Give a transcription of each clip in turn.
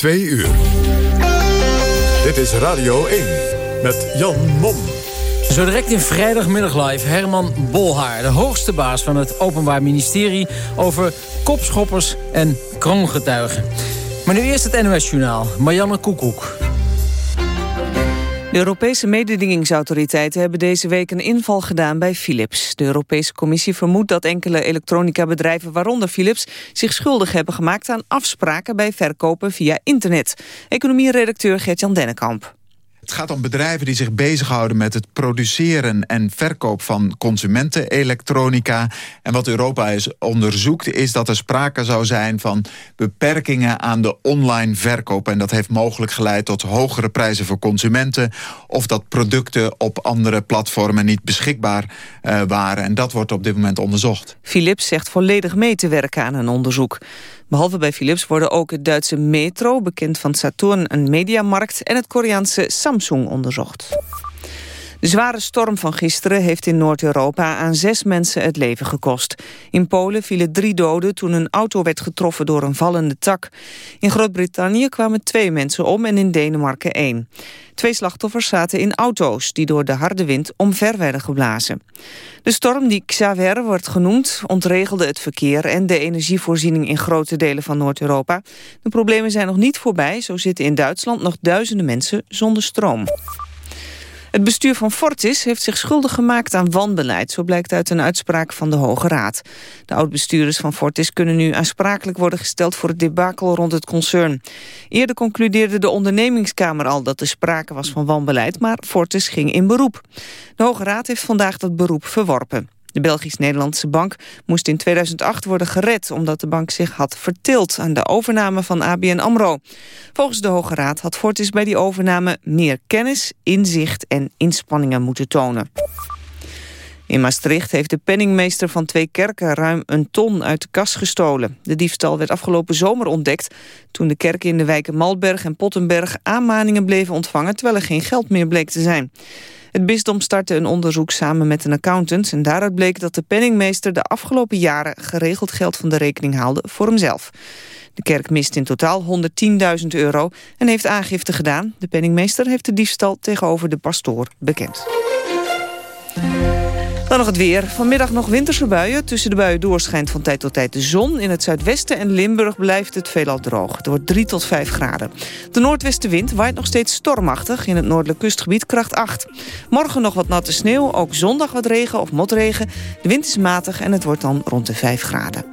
Twee uur. Dit is Radio 1 met Jan Mom. Zo direct in vrijdagmiddag live Herman Bolhaar... de hoogste baas van het Openbaar Ministerie... over kopschoppers en kroongetuigen. Maar nu eerst het NOS-journaal. Marianne Koekoek. De Europese mededingingsautoriteiten hebben deze week een inval gedaan bij Philips. De Europese Commissie vermoedt dat enkele elektronica-bedrijven, waaronder Philips, zich schuldig hebben gemaakt aan afspraken bij verkopen via internet. Economie-redacteur Gert-Jan Dennekamp. Het gaat om bedrijven die zich bezighouden met het produceren en verkoop van consumentenelektronica. En wat Europa is onderzoekt is dat er sprake zou zijn van beperkingen aan de online verkoop. En dat heeft mogelijk geleid tot hogere prijzen voor consumenten. Of dat producten op andere platformen niet beschikbaar uh, waren. En dat wordt op dit moment onderzocht. Philips zegt volledig mee te werken aan een onderzoek. Behalve bij Philips worden ook het Duitse Metro, bekend van Saturn een mediamarkt... en het Koreaanse Samsung onderzocht. De zware storm van gisteren heeft in Noord-Europa aan zes mensen het leven gekost. In Polen vielen drie doden toen een auto werd getroffen door een vallende tak. In Groot-Brittannië kwamen twee mensen om en in Denemarken één. Twee slachtoffers zaten in auto's die door de harde wind omver werden geblazen. De storm die Xaver wordt genoemd ontregelde het verkeer en de energievoorziening in grote delen van Noord-Europa. De problemen zijn nog niet voorbij, zo zitten in Duitsland nog duizenden mensen zonder stroom. Het bestuur van Fortis heeft zich schuldig gemaakt aan wanbeleid. Zo blijkt uit een uitspraak van de Hoge Raad. De oud-bestuurders van Fortis kunnen nu aansprakelijk worden gesteld... voor het debakel rond het concern. Eerder concludeerde de ondernemingskamer al dat er sprake was van wanbeleid... maar Fortis ging in beroep. De Hoge Raad heeft vandaag dat beroep verworpen. De Belgisch-Nederlandse bank moest in 2008 worden gered... omdat de bank zich had vertild aan de overname van ABN AMRO. Volgens de Hoge Raad had Fortis bij die overname... meer kennis, inzicht en inspanningen moeten tonen. In Maastricht heeft de penningmeester van twee kerken ruim een ton uit de kas gestolen. De diefstal werd afgelopen zomer ontdekt toen de kerken in de wijken Malberg en Pottenberg aanmaningen bleven ontvangen terwijl er geen geld meer bleek te zijn. Het bisdom startte een onderzoek samen met een accountant... en daaruit bleek dat de penningmeester de afgelopen jaren... geregeld geld van de rekening haalde voor hemzelf. De kerk mist in totaal 110.000 euro en heeft aangifte gedaan. De penningmeester heeft de diefstal tegenover de pastoor bekend. Dan nog het weer. Vanmiddag nog winterse buien. Tussen de buien doorschijnt van tijd tot tijd de zon. In het zuidwesten en Limburg blijft het veelal droog. Het wordt 3 tot 5 graden. De noordwestenwind waait nog steeds stormachtig. In het noordelijk kustgebied kracht 8. Morgen nog wat natte sneeuw. Ook zondag wat regen of motregen. De wind is matig en het wordt dan rond de 5 graden.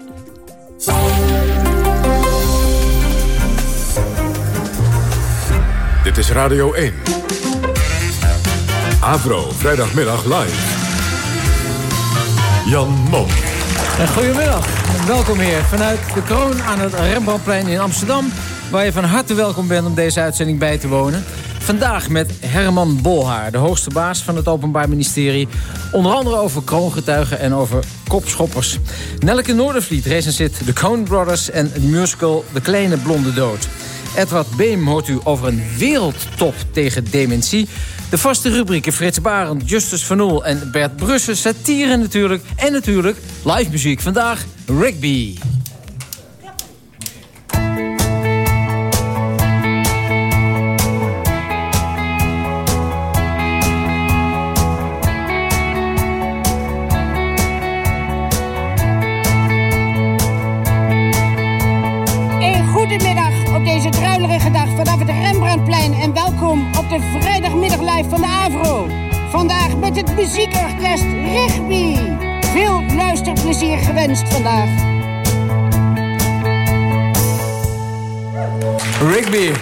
Dit is Radio 1. Avro, vrijdagmiddag live. Jan Mom. Goedemiddag. Welkom hier vanuit de kroon aan het Rembrandtplein in Amsterdam... waar je van harte welkom bent om deze uitzending bij te wonen. Vandaag met Herman Bolhaar, de hoogste baas van het Openbaar Ministerie. Onder andere over kroongetuigen en over kopschoppers. Nelke Noordervliet recenseert de Coen Brothers en de musical De Kleine Blonde Dood. Edward Beem hoort u over een wereldtop tegen dementie... De vaste rubrieken Frits Barend, Justus Van Oel en Bert Brussen. Satire natuurlijk. En natuurlijk live muziek. Vandaag Rugby. Muziekorkest Rigby. Veel luisterplezier gewenst vandaag. Rigby.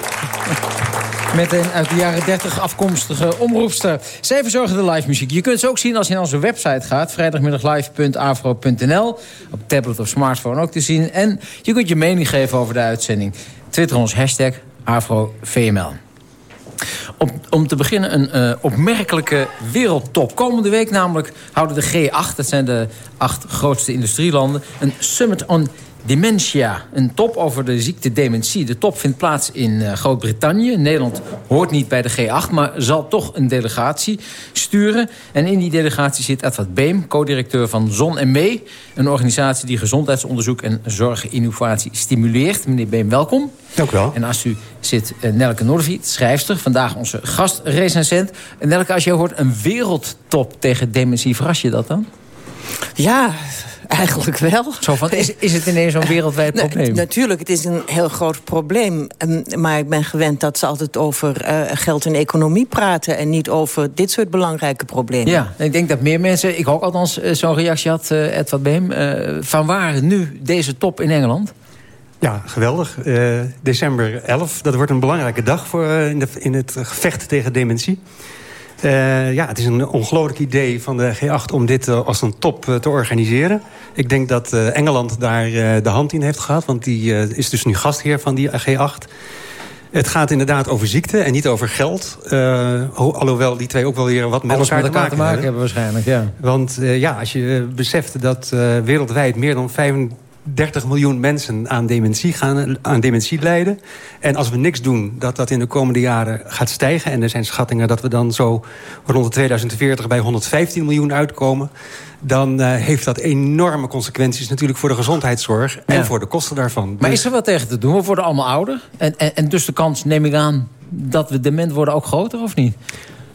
Met een uit de jaren 30 afkomstige omroepster. Zij verzorgen de live muziek. Je kunt ze ook zien als je naar onze website gaat. vrijdagmiddaglive.afro.nl Op tablet of smartphone ook te zien. En je kunt je mening geven over de uitzending. Twitter ons hashtag AfroVML. Om, om te beginnen een uh, opmerkelijke wereldtop. Komende week namelijk houden de G8, dat zijn de acht grootste industrielanden... een summit on dementia. Een top over de ziekte dementie. De top vindt plaats in uh, Groot-Brittannië. Nederland hoort niet bij de G8, maar zal toch een delegatie sturen. En in die delegatie zit Edward Beem, co-directeur van Zon en Mee. Een organisatie die gezondheidsonderzoek en zorginnovatie stimuleert. Meneer Beem, welkom. Dank u wel. En als u zit uh, Nelke Noordvliet, schrijfster. Vandaag onze gastrecensent. Nelke, als je hoort een wereldtop tegen dementie, verras je dat dan? Ja, Eigenlijk wel. Zo van, is, is het ineens zo'n wereldwijd probleem? natuurlijk, het is een heel groot probleem. Maar ik ben gewend dat ze altijd over uh, geld en economie praten... en niet over dit soort belangrijke problemen. Ja, ik denk dat meer mensen... Ik ook althans uh, zo'n reactie had, uh, Edward Beem. van waar nu deze top in Engeland? Ja, geweldig. december 11, dat wordt een belangrijke dag voor, in, de, in het gevecht tegen dementie. Uh, ja, het is een ongelooflijk idee van de G8 om dit uh, als een top uh, te organiseren. Ik denk dat Engeland daar de hand in heeft gehad... want die is dus nu gastheer van die G8. Het gaat inderdaad over ziekte en niet over geld. alhoewel die twee ook wel weer wat met Alles elkaar, met elkaar te maken, hebben. waarschijnlijk, ja. Want ja, als je beseft dat wereldwijd meer dan 35 30 miljoen mensen aan dementie, gaan, aan dementie lijden. En als we niks doen, dat dat in de komende jaren gaat stijgen. En er zijn schattingen dat we dan zo rond de 2040 bij 115 miljoen uitkomen. Dan uh, heeft dat enorme consequenties natuurlijk voor de gezondheidszorg... en Ja. voor de kosten daarvan. Maar Dus- is er wat tegen te doen? We worden allemaal ouder. En, en, en dus de kans, neem ik aan, dat we dement worden ook groter, of niet?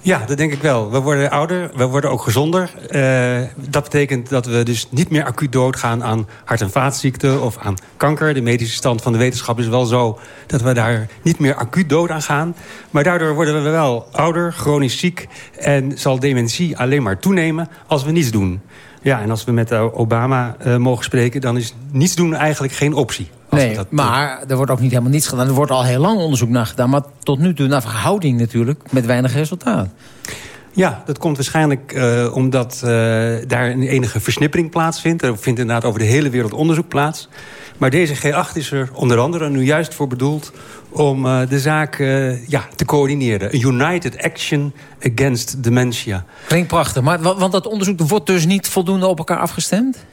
Ja, dat denk ik wel. We worden ouder, we worden ook gezonder. Eh, dat betekent dat we dus niet meer acuut doodgaan aan hart- en vaatziekten of aan kanker. De medische stand van de wetenschap is wel zo dat we daar niet meer acuut dood aan gaan. Maar daardoor worden we wel ouder, chronisch ziek en zal dementie alleen maar toenemen als we niets doen. Ja, en als we met eh, Obama eh, mogen spreken, dan is niets doen eigenlijk geen optie. Nee, dat- maar er wordt ook niet helemaal niets gedaan. Er wordt al heel lang onderzoek naar gedaan. Maar tot nu toe naar verhouding natuurlijk met weinig resultaat. Ja, dat komt waarschijnlijk uh, omdat uh, daar een enige versnippering plaatsvindt. Er vindt inderdaad over de hele wereld onderzoek plaats. Maar deze G8 is er onder andere nu juist voor bedoeld... om uh, de zaak ja, te coördineren. United Action Against Dementia. Klinkt prachtig. Maar, want dat onderzoek wordt dus niet voldoende op elkaar afgestemd?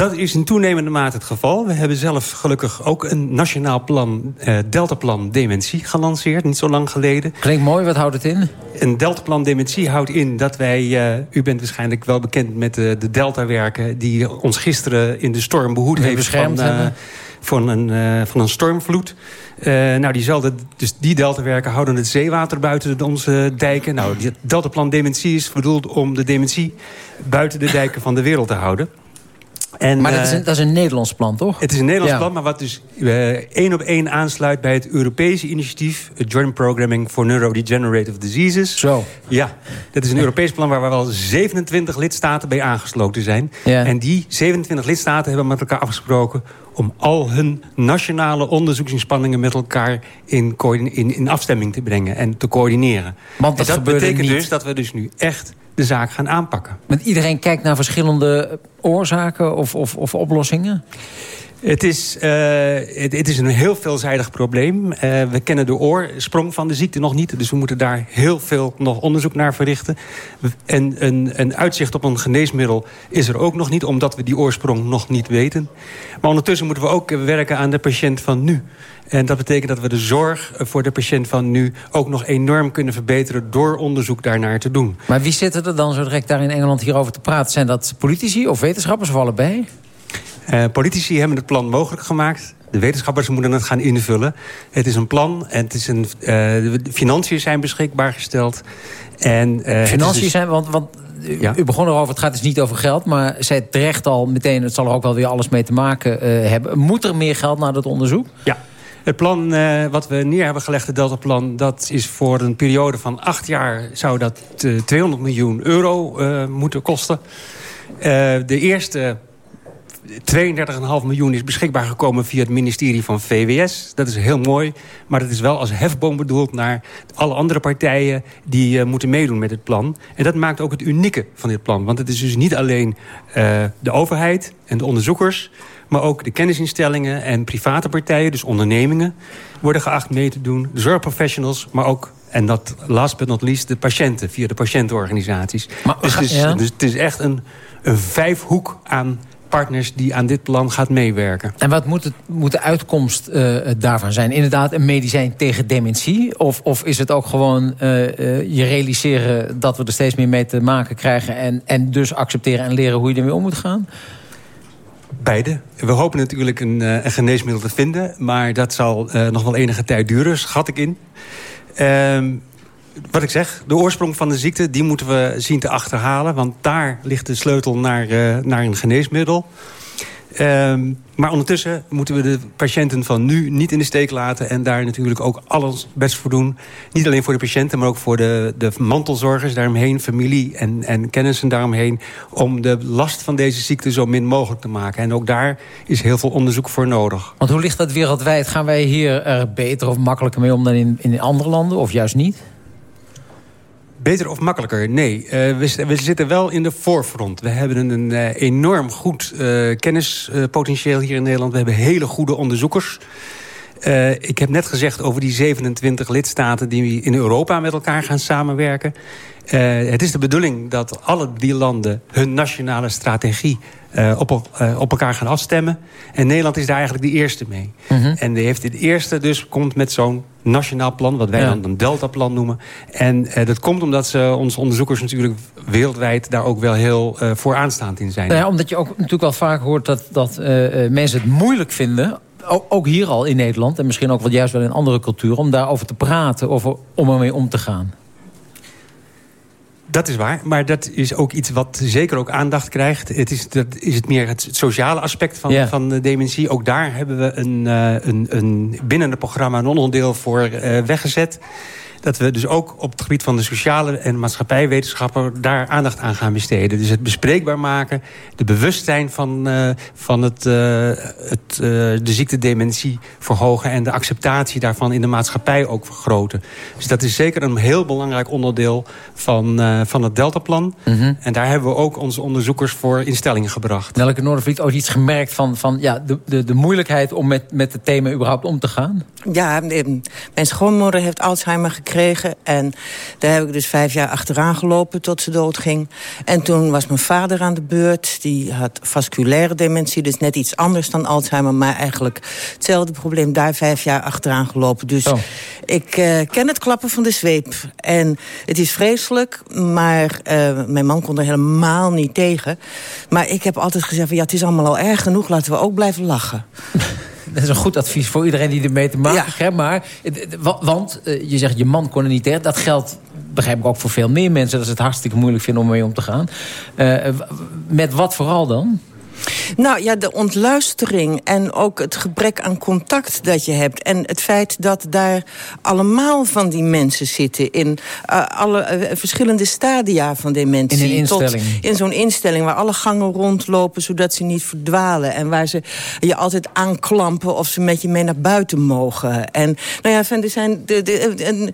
Dat is in toenemende mate het geval. We hebben zelf gelukkig ook een nationaal plan, uh, deltaplan dementie, gelanceerd. Niet zo lang geleden. Klinkt mooi, wat houdt het in? Een deltaplan dementie houdt in dat wij... Uh, u bent waarschijnlijk wel bekend met de, de deltawerken... die ons gisteren in de storm behoed heeft beschermd van, uh, hebben. van, een, van een stormvloed. nou, diezelfde, dus die deltawerken houden het zeewater buiten onze dijken. Nou, het deltaplan dementie is bedoeld om de dementie... buiten de dijken van de wereld te houden. En, maar dat is, een, dat is, een, Nederlands plan, toch? Het is een Nederlands ja. plan, maar wat dus uh, één op één aansluit... bij het Europese initiatief... het Joint Programming for Neurodegenerative Diseases. Zo. Ja, dat is een Europees plan waar wel 27 lidstaten bij aangesloten zijn. Ja. En die 27 lidstaten hebben met elkaar afgesproken... om al hun nationale onderzoeksinspanningen met elkaar in, in, in afstemming te brengen... en te coördineren. Want dat, en dat betekent niet. dus dus dat we dus nu echt de zaak gaan aanpakken. Want iedereen kijkt naar verschillende oorzaken of, of, of oplossingen? Het is, uh, het, het, is een heel veelzijdig probleem. Uh, we kennen de oorsprong van de ziekte nog niet. Dus we moeten daar heel veel nog onderzoek naar verrichten. En een, een uitzicht op een geneesmiddel is er ook nog niet... omdat we die oorsprong nog niet weten. Maar ondertussen moeten we ook werken aan de patiënt van nu. En dat betekent dat we de zorg voor de patiënt van nu... ook nog enorm kunnen verbeteren door onderzoek daarnaar te doen. Maar wie zitten er dan zo direct daar in Engeland hierover te praten? Zijn dat politici of wetenschappers of allebei? Uh, politici hebben het plan mogelijk gemaakt. De wetenschappers moeten het gaan invullen. Het is een plan en het is een, uh, de financiën zijn beschikbaar gesteld. En, uh, financiën dus... zijn, want, want ja. u begon erover, het gaat dus niet over geld... maar zei terecht al meteen, het zal er ook wel weer alles mee te maken hebben. Moet er meer geld naar dat onderzoek? Ja. Het plan uh, wat we neer hebben gelegd, het Deltaplan... dat is voor een periode van acht jaar... zou dat uh, 200 miljoen euro uh, moeten kosten. de eerste 32,5 miljoen is beschikbaar gekomen via het ministerie van VWS. Dat is heel mooi, maar dat is wel als hefboom bedoeld... naar alle andere partijen die moeten meedoen met het plan. En dat maakt ook het unieke van dit plan. Want het is dus niet alleen de overheid en de onderzoekers... maar ook de kennisinstellingen en private partijen, dus ondernemingen... worden geacht mee te doen, de zorgprofessionals... maar ook, en dat last but not least, de patiënten... via de patiëntenorganisaties. Maar, dus, het is, ja. dus het is echt een, een vijfhoek aan partners die aan dit plan gaat meewerken. En wat moet, het, moet de uitkomst uh, daarvan zijn? Inderdaad een medicijn tegen dementie? Of, of is het ook gewoon uh, je realiseren dat we er steeds meer mee te maken krijgen... en, en dus accepteren en leren hoe je ermee om moet gaan? Beide. We hopen natuurlijk een, een geneesmiddel te vinden... maar dat zal nog wel enige tijd duren, schat ik in. Ehm, wat ik zeg, de oorsprong van de ziekte... die moeten we zien te achterhalen. Want daar ligt de sleutel naar, uh, naar een geneesmiddel. Um, maar ondertussen moeten we de patiënten van nu niet in de steek laten... en daar natuurlijk ook alles best voor doen. Niet alleen voor de patiënten, maar ook voor de, de mantelzorgers daaromheen... familie en, en kennissen daaromheen... om de last van deze ziekte zo min mogelijk te maken. En ook daar is heel veel onderzoek voor nodig. Want hoe ligt dat wereldwijd? Gaan wij hier er beter of makkelijker mee om dan in, in andere landen? Of juist niet? Beter of makkelijker? Nee. Uh, we, zitten wel in de voorfront. We hebben een uh, enorm goed uh, kennispotentieel hier in Nederland. We hebben hele goede onderzoekers. ik heb net gezegd over die 27 lidstaten... die in Europa met elkaar gaan samenwerken. Het is de bedoeling dat alle die landen hun nationale strategie uh, op, uh, op elkaar gaan afstemmen. En Nederland is daar eigenlijk de eerste mee. Mm -hmm. En die heeft het eerste dus komt met zo'n nationaal plan... wat wij ja. dan een deltaplan noemen. En uh, dat komt omdat ze, onze onderzoekers natuurlijk wereldwijd... daar ook wel heel vooraanstaand in zijn. Nou ja, omdat je ook natuurlijk wel vaak hoort dat, dat mensen het moeilijk vinden... Ook hier al in Nederland en misschien ook wel juist wel in andere culturen... om daarover te praten, over, om ermee om te gaan. Dat is waar, maar dat is ook iets wat zeker ook aandacht krijgt. Het is, dat is het meer het sociale aspect van, yeah. van de dementie. Ook daar hebben we een, uh, een, een binnen het programma een onderdeel voor uh, weggezet dat we dus ook op het gebied van de sociale en maatschappijwetenschappen... daar aandacht aan gaan besteden. Dus het bespreekbaar maken, de bewustzijn van, uh, van het, uh, het, uh, de ziekte dementie verhogen... en de acceptatie daarvan in de maatschappij ook vergroten. Dus dat is zeker een heel belangrijk onderdeel van, van het Deltaplan. Mm -hmm. En daar hebben we ook onze onderzoekers voor instellingen gebracht. Nelke Noordervliet, ook iets gemerkt van, van ja, de, de, de moeilijkheid... om met, met het thema überhaupt om te gaan? Ja, mijn schoonmoeder heeft Alzheimer gekregen gekregen. En daar heb ik dus vijf jaar achteraan gelopen tot ze doodging. En toen was mijn vader aan de beurt. Die had vasculaire dementie, dus net iets anders dan Alzheimer... maar eigenlijk hetzelfde probleem, daar vijf jaar achteraan gelopen. Dus oh. ik uh, ken het klappen van de zweep. En het is vreselijk, maar uh, mijn man kon er helemaal niet tegen. Maar ik heb altijd gezegd, van, ja, het is allemaal al erg genoeg... laten we ook blijven lachen. dat is een goed advies voor iedereen die ermee te maken heeft. Ja. Maar, want je zegt, je man kon er niet tegen. Dat geldt, begrijp ik ook voor veel meer mensen... dat ze het hartstikke moeilijk vinden om mee om te gaan. Uh, met wat vooral dan? Nou ja, de ontluistering en ook het gebrek aan contact dat je hebt. En het feit dat daar allemaal van die mensen zitten... in uh, alle uh, verschillende stadia van dementie. In een instelling. Tot in zo'n instelling waar alle gangen rondlopen... zodat ze niet verdwalen. En waar ze je altijd aanklampen of ze met je mee naar buiten mogen. En, nou ja, er zijn... De,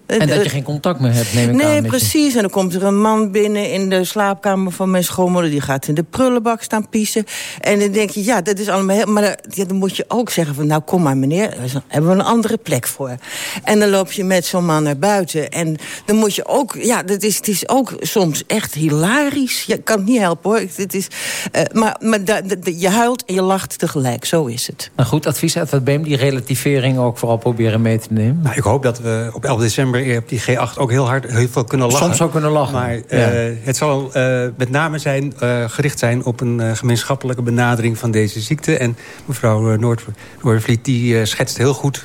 en dat je geen contact meer hebt, neem ik nee, aan. Nee, precies. En dan komt er een man binnen in de slaapkamer van mijn schoonmoeder... die gaat in de prullenbak staan piezen. En dan denk je, ja, dat is allemaal heel... Maar ja, dan moet je ook zeggen van, nou kom maar meneer... daar hebben we een andere plek voor. En dan loop je met zo'n man naar buiten. En dan moet je ook... Ja, dat is, het is ook soms echt hilarisch. Je kan het niet helpen hoor. Het is, uh, maar maar da, da, je huilt en je lacht tegelijk. Zo is het. Een goed advies uit het BEM, die relativering ook vooral proberen mee te nemen. Nou, ik hoop dat we op 11 december op die G8 ook heel hard heel veel kunnen lachen. Soms ook kunnen lachen. Maar uh, ja. het zal uh, met name zijn, gericht zijn op een gemeenschappelijke benadering van deze ziekte. En mevrouw eh, Noordvliet die eh, schetst heel goed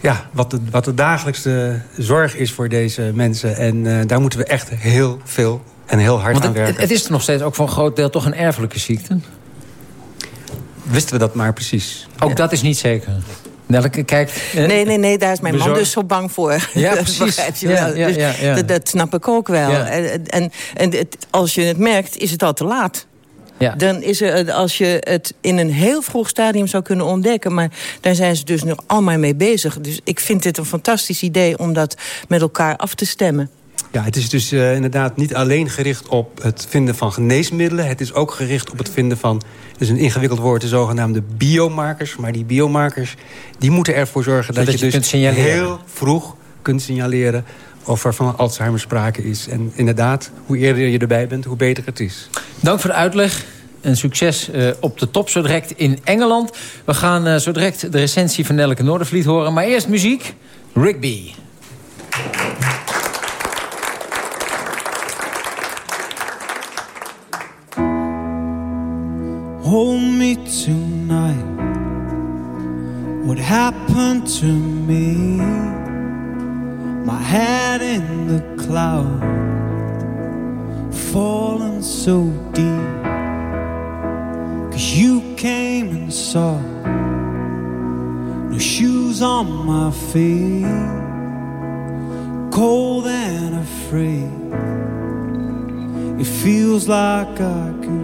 ja, wat, de, wat de dagelijkse zorg is voor deze mensen. En uh, daar moeten we echt heel veel en heel hard Want aan werken. Het, het is nog steeds ook voor een groot deel toch een erfelijke ziekte? Wisten we dat maar precies. Ook ja. dat is niet zeker. Nelke, kijk... Eh, nee, nee, nee, daar is mijn bezorg. man dus zo bang voor. Ja, precies. dat je wel. Ja, ja, dus dat, dat, snap ik ook wel. En, en, en het, als je het merkt, is het al te laat. Ja. Dan is er, als je het in een heel vroeg stadium zou kunnen ontdekken... maar daar zijn ze dus nog allemaal mee bezig. Dus ik vind dit een fantastisch idee om dat met elkaar af te stemmen. Ja, het is dus uh, inderdaad niet alleen gericht op het vinden van geneesmiddelen. Het is ook gericht op het vinden van, dus een ingewikkeld woord, de zogenaamde biomarkers. Maar die biomarkers, die moeten ervoor zorgen dat, dat, je, je dus heel vroeg kunt signaleren of er van Alzheimer sprake is. En inderdaad, hoe eerder je erbij bent, hoe beter het is. Dank voor de uitleg. een succes eh, op de top zo direct in Engeland. We gaan uh, zo direct de recensie van Nelke Noordervliet horen. Maar eerst muziek. Rigby. Hold me tonight. What happened to me? Head in the cloud, falling so deep. Cause you came and saw no shoes on my feet, cold and afraid. It feels like I could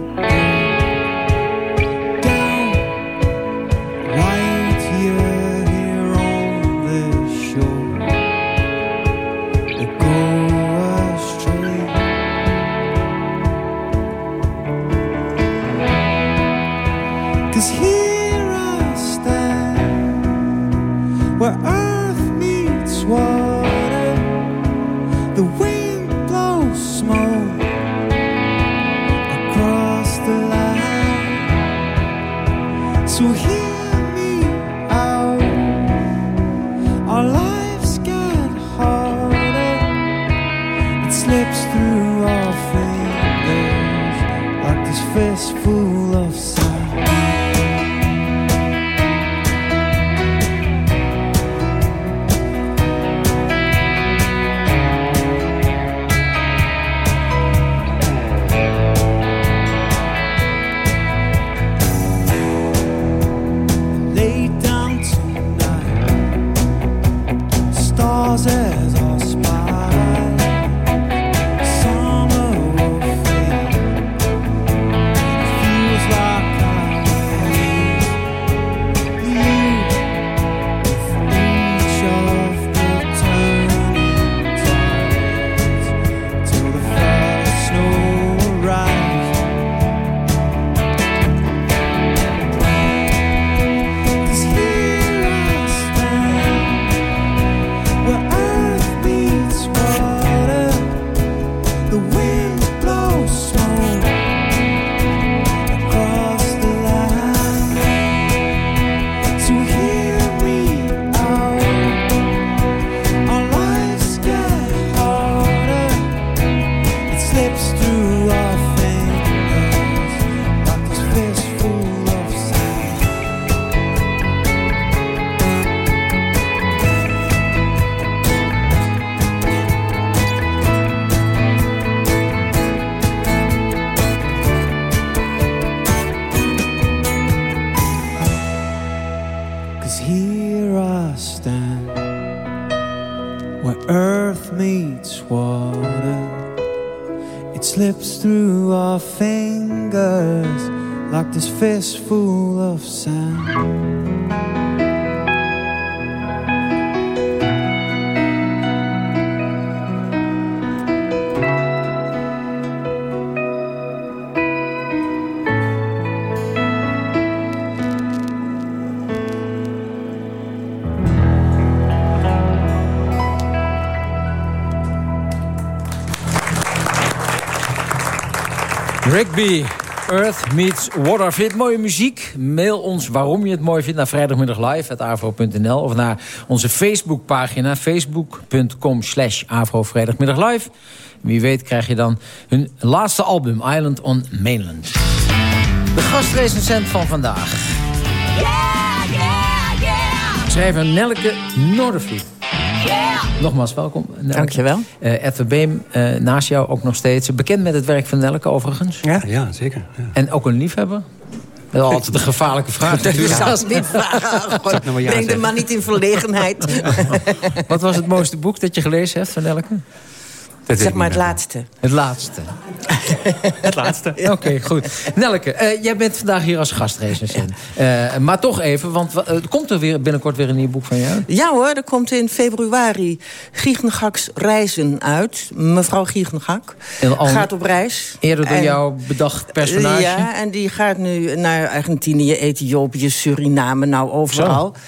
Rigby, Earth Meets Water. Vind je mooie muziek? Mail ons waarom je het mooi vindt naar vrijdagmiddag live of naar onze Facebookpagina facebook.com slash vrijdagmiddag live. Wie weet krijg je dan hun laatste album Island on Mainland. De gastrecensent van vandaag. Schrijver Nelke Noordervliet. Nogmaals welkom. Nelke. Dankjewel. Uh, Edwin Beem, uh, naast jou ook nog steeds. Bekend met het werk van Nelke overigens. Ja, ja zeker. Ja. En ook een liefhebber. Dat is altijd een gevaarlijke vraag. Dat is zelfs niet vragen. Breng de man niet in verlegenheid. Wat was het mooiste boek dat je gelezen hebt van Nelke? Dat zeg maar het laatste. Het laatste. het laatste. Oké, okay, goed. Nelke, uh, jij bent vandaag hier als gastrecensent. Ja. Uh, maar toch even, want uh, komt er weer binnenkort weer een nieuw boek van jou? Ja hoor, er komt in februari Giegengaks Reizen uit. Mevrouw Giegengak gaat op reis. Eerder door en, jou bedacht personage? Ja, en die gaat nu naar Argentinië, Ethiopië, Suriname, nou overal. Zo.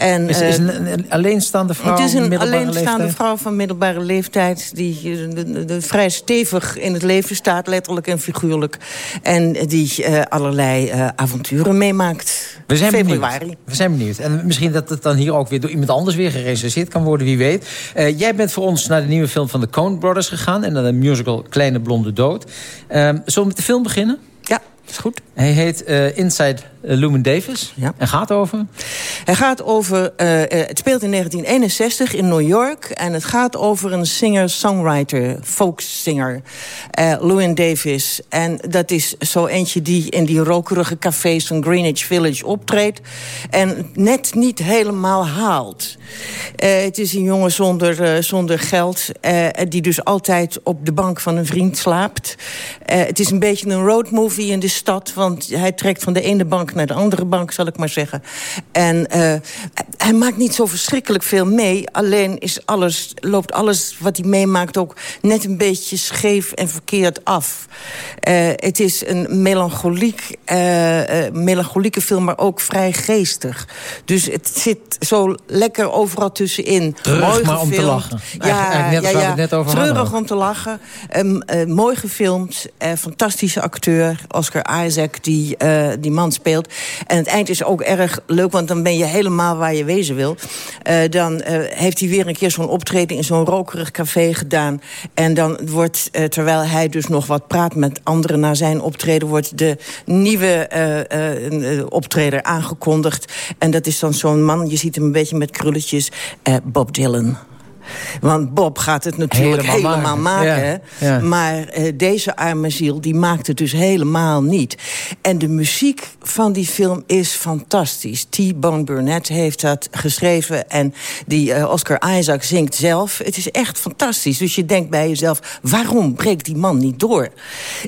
En, is, is een, een alleenstaande vrouw Het is een alleenstaande leeftijd? vrouw van middelbare leeftijd... die eh, de- de- de vrij stevig in het leven staat, letterlijk en figuurlijk. En die eh, allerlei eh, avonturen meemaakt. We zijn Februari. benieuwd. We zijn benieuwd. En misschien dat het dan hier ook weer door iemand anders weer gerecenseerd kan worden, wie weet. Eh, jij bent voor ons naar de nieuwe film van de Coen Brothers gegaan... en naar de musical Kleine Blonde Dood. Ehm, zullen we met de film beginnen? Ja, is goed. Hij heet eh, Inside Lumen Davis. Ja. En gaat over? Hij gaat over, eh, eh, het speelt in 1961 in New York. En het gaat over een singer-songwriter, folksinger, eh Lewin Davis. En dat is zo eentje die in die rokerige cafés van Greenwich Village optreedt. En net niet helemaal haalt. Eh, het is een jongen zonder, eh, zonder geld. eh, die dus altijd op de bank van een vriend slaapt. Eh, het is een beetje een roadmovie in de stad. Want hij trekt van de ene bank naar de andere bank, zal ik maar zeggen. En eh, hij maakt niet zo verschrikkelijk veel mee. Alleen is alles, loopt alles wat hij meemaakt ook net een beetje scheef en verkeerd af. Eh, het is een melancholiek, eh, melancholieke film, maar ook vrij geestig. Dus het zit zo lekker overal tussenin. Treurig, Mooi maar om te lachen. Ja, Eigenlijk- net ja, ja. net over Treurig hadden. om te lachen. Ehm, eh, mooi gefilmd. fantastische acteur. Oscar Isaac, die eh, die man speelt. En het eind is ook erg leuk, want dan ben je helemaal waar je wezen wil. Eh, dan eh, heeft hij weer een keer zo'n optreden in zo'n rokerig café gedaan. En dan wordt, terwijl hij dus nog wat praat met anderen na zijn optreden... wordt de nieuwe optreder aangekondigd. En dat is dan zo'n man, je ziet hem een beetje met krulletjes, Bob Dylan. Want Bob gaat het natuurlijk Helemaal helemaal, maken. maken. Ja, hè. ja. Maar eh, deze arme ziel, die maakt het dus helemaal niet. En de muziek van die film is fantastisch. T-Bone Burnett heeft dat geschreven. En die eh, Oscar Isaac zingt zelf. Het is echt fantastisch. Dus je denkt bij jezelf, waarom breekt die man niet door?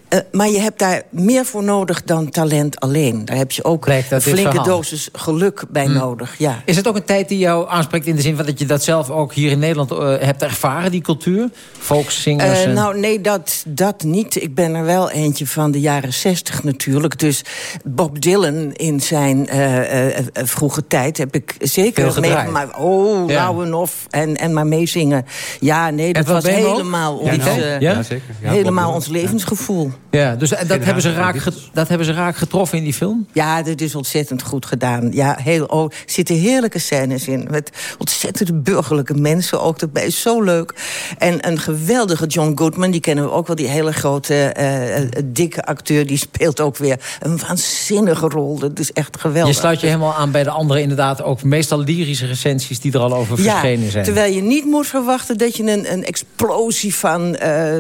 Eh, maar je hebt daar meer voor nodig dan talent alleen. Daar heb je ook een flinke dosis geluk bij nodig. Ja. Is het ook een tijd die jou aanspreekt in de zin van dat je dat zelf ook hier in Nederland eh, hebt ervaren, die cultuur? Folkszingers? Eh, en- nou, nee, dat, dat niet. Ik ben er wel eentje van de jaren zestig natuurlijk. Dus Bob Dylan in zijn eh, vroege tijd heb ik zeker meegemaakt. Oh, Ja. nou en of. En, en maar meezingen. Ja, nee, dat was helemaal Ja, ons, ja? zeker. Ja, helemaal ons levensgevoel. ja, dus en dat, hebben ze raak, dat hebben ze raak getroffen in die film? Ja, dit is ontzettend goed gedaan. Ja, heel, oh, er zitten heerlijke scènes in. Met ontzettend burgerlijke mensen ook. Dat is zo leuk. En een geweldige John Goodman, die kennen we ook wel. Die hele grote, eh, eh, dikke acteur. Die speelt ook weer een waanzinnige rol. Dat is echt geweldig. Je sluit je helemaal aan bij de andere inderdaad ook meestal lyrische recensies die er al over verschenen zijn. terwijl je niet moet verwachten dat je een, een explosie van eh,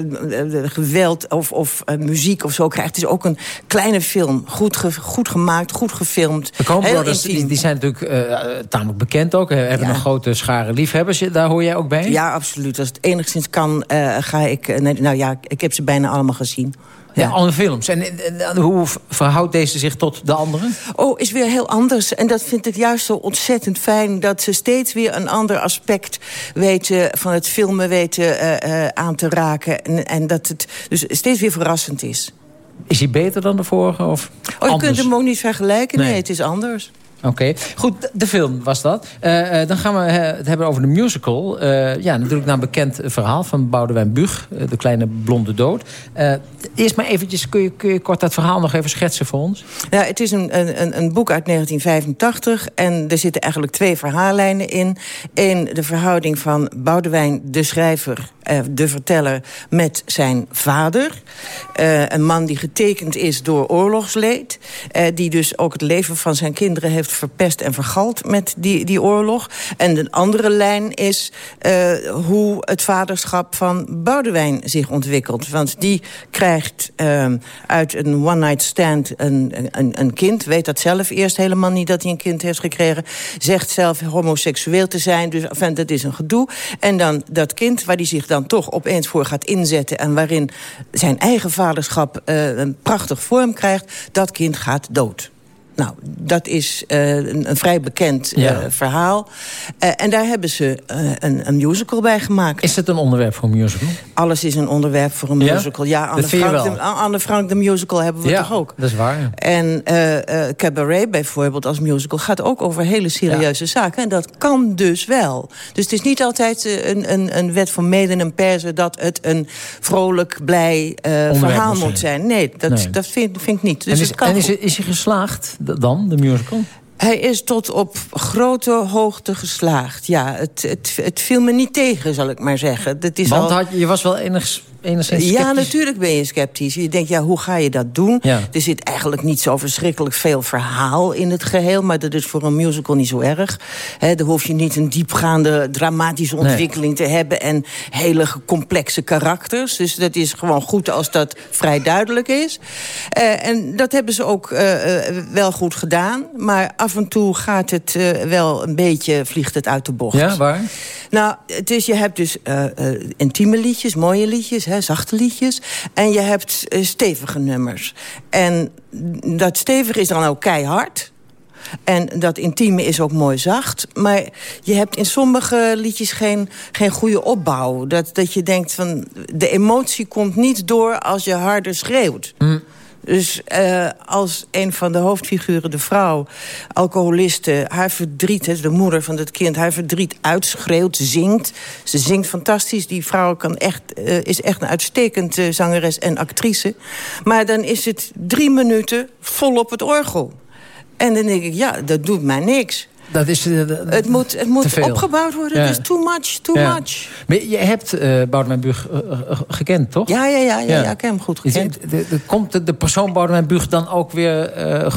geweld of, of muziek of zo krijgt. Het is ook een kleine film. Goed, ge- goed gemaakt, goed gefilmd. De Coen Brothers, die, die zijn natuurlijk tamelijk bekend ook. He- Hebben Ja. een grote schare liefhebbers. Daar hoor jij ook bij? Ja, absoluut. Als het enigszins kan, eh, ga ik... eh, nee, nou ja, ik heb ze bijna allemaal gezien. Ja, alle films. En, en- en hoe verhoudt deze zich tot de andere? Oh, is weer heel anders. En dat vind ik juist zo ontzettend fijn... dat ze steeds weer een ander aspect weten van het filmen weten eh, aan te raken. En, en dat het dus steeds weer verrassend is. Is hij beter dan de vorige? Of Oh, je anders? kunt hem ook niet vergelijken. Nee, Nee. het is anders. Oké, goed, de- film was dat. Eh, eh, dan gaan we eh, het hebben over de musical. Ja, natuurlijk naar een bekend verhaal van Boudewijn Bug, De Kleine Blonde Dood. Eerst maar eventjes, kun je, kun je kort dat verhaal nog even schetsen voor ons? Ja, het is een, een, een boek uit 1985 en er zitten eigenlijk twee verhaallijnen in. Eén, de verhouding van Boudewijn, de schrijver, eh, de verteller... met zijn vader. Eh, een man die getekend is door oorlogsleed. eh, die dus ook het leven van zijn kinderen heeft verpest en vergald met die, die oorlog. En de andere lijn is hoe het vaderschap van Boudewijn zich ontwikkelt. Want die krijgt uit een one-night stand een, een, een kind. Weet dat zelf eerst helemaal niet dat hij een kind heeft gekregen. Zegt zelf homoseksueel te zijn. Dus enfin, dat is een gedoe. En dan dat kind waar hij zich dan toch opeens voor gaat inzetten... en waarin zijn eigen vaderschap eh, een prachtig vorm krijgt... dat kind gaat dood. Nou, dat is uh, een, een, vrij bekend uh, ja. verhaal. Uh, en daar hebben ze een, een, musical bij gemaakt. Is het een onderwerp voor een musical? Alles is een onderwerp voor een ja? musical. Ja, Anne Frank, de, Anne Frank de musical hebben we ja, toch ook? dat is waar. En Cabaret bijvoorbeeld als musical gaat ook over hele serieuze zaken. En dat kan dus wel. Dus het is niet altijd een, een, een wet van mede en persen... dat het een vrolijk, blij verhaal moet zijn. Nee, dat, nee. dat vind, vind, ik niet. Dus en is, het kan en is, is hij geslaagd dan, de musical? Hij is tot op grote hoogte geslaagd. Ja, het, het, het viel me niet tegen, zal ik maar zeggen. Dat is Want al... had, je was wel enigszins enigszins sceptisch? Ja, natuurlijk ben je sceptisch. Je denkt, ja, hoe ga je dat doen? Ja. Er zit eigenlijk niet zo verschrikkelijk veel verhaal in het geheel... maar dat is voor een musical niet zo erg. He, dan hoef je niet een diepgaande, dramatische ontwikkeling nee. te hebben... en hele complexe karakters. Dus dat is gewoon goed als dat vrij duidelijk is. Uh, en dat hebben ze ook uh, wel goed gedaan. Maar af en toe gaat het uh, wel een beetje, vliegt het uit de bocht. Ja, waar? Nou, het is, je hebt dus intieme liedjes, mooie liedjes... Zachte liedjes. En je hebt uh, stevige nummers. En dat stevige is dan ook keihard. En dat intieme is ook mooi zacht. Maar je hebt in sommige liedjes geen, geen goede opbouw. Dat, dat je denkt van de emotie komt niet door als je harder schreeuwt. Mm. Dus uh, als een van de hoofdfiguren, de vrouw, alcoholiste... haar verdriet, de moeder van het kind, haar verdriet uitschreeuwt, zingt. Ze zingt fantastisch. Die vrouw kan echt, uh, is echt een uitstekend uh, zangeres en actrice. Maar dan is het drie minuten vol op het orgel. En dan denk ik, ja, dat doet mij niks. Dat is, uh, het moet, het moet opgebouwd worden. Ja. Is too much, too ja. much. Maar je hebt uh, Boudewijn Buug uh, gekend, toch? Ja, ja, ja, ja, ja. ik heb hem goed gekend. De, de, de, komt de, de persoon Boudewijn Buug dan ook weer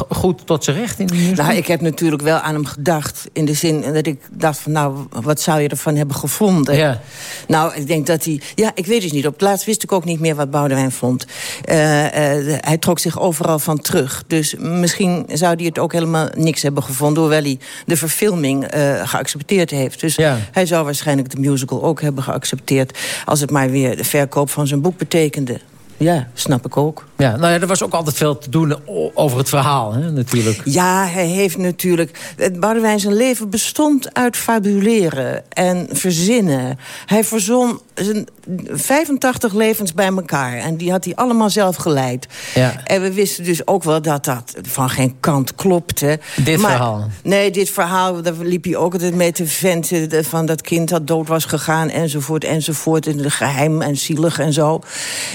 goed tot zijn recht in die musical? Nou, ik heb natuurlijk wel aan hem gedacht. In de zin dat ik dacht van, nou, wat zou je ervan hebben gevonden? Ja. Nou, ik denk dat hij... Ja, ik weet dus niet. Op het laatst wist ik ook niet meer wat Boudewijn vond. hij trok zich overal van terug. Dus misschien zou hij het ook helemaal niks hebben gevonden... hoewel hij de verfilming uh, geaccepteerd heeft. Dus ja. hij zou waarschijnlijk de musical ook hebben geaccepteerd... als het maar weer de verkoop van zijn boek betekende. Ja, snap ik ook. Ja, nou ja, er was ook altijd veel te doen over het verhaal, hè, natuurlijk. Ja, hij heeft natuurlijk... Boudewijn zijn leven bestond uit fabuleren en verzinnen. Hij verzon zijn 85 levens bij elkaar. En die had hij allemaal zelf geleid. Ja. En we wisten dus ook wel dat dat van geen kant klopte. Dit maar, verhaal? Nee, dit verhaal, daar liep hij ook altijd mee te venten... van dat kind dat dood was gegaan, enzovoort, enzovoort. En geheim en zielig en zo.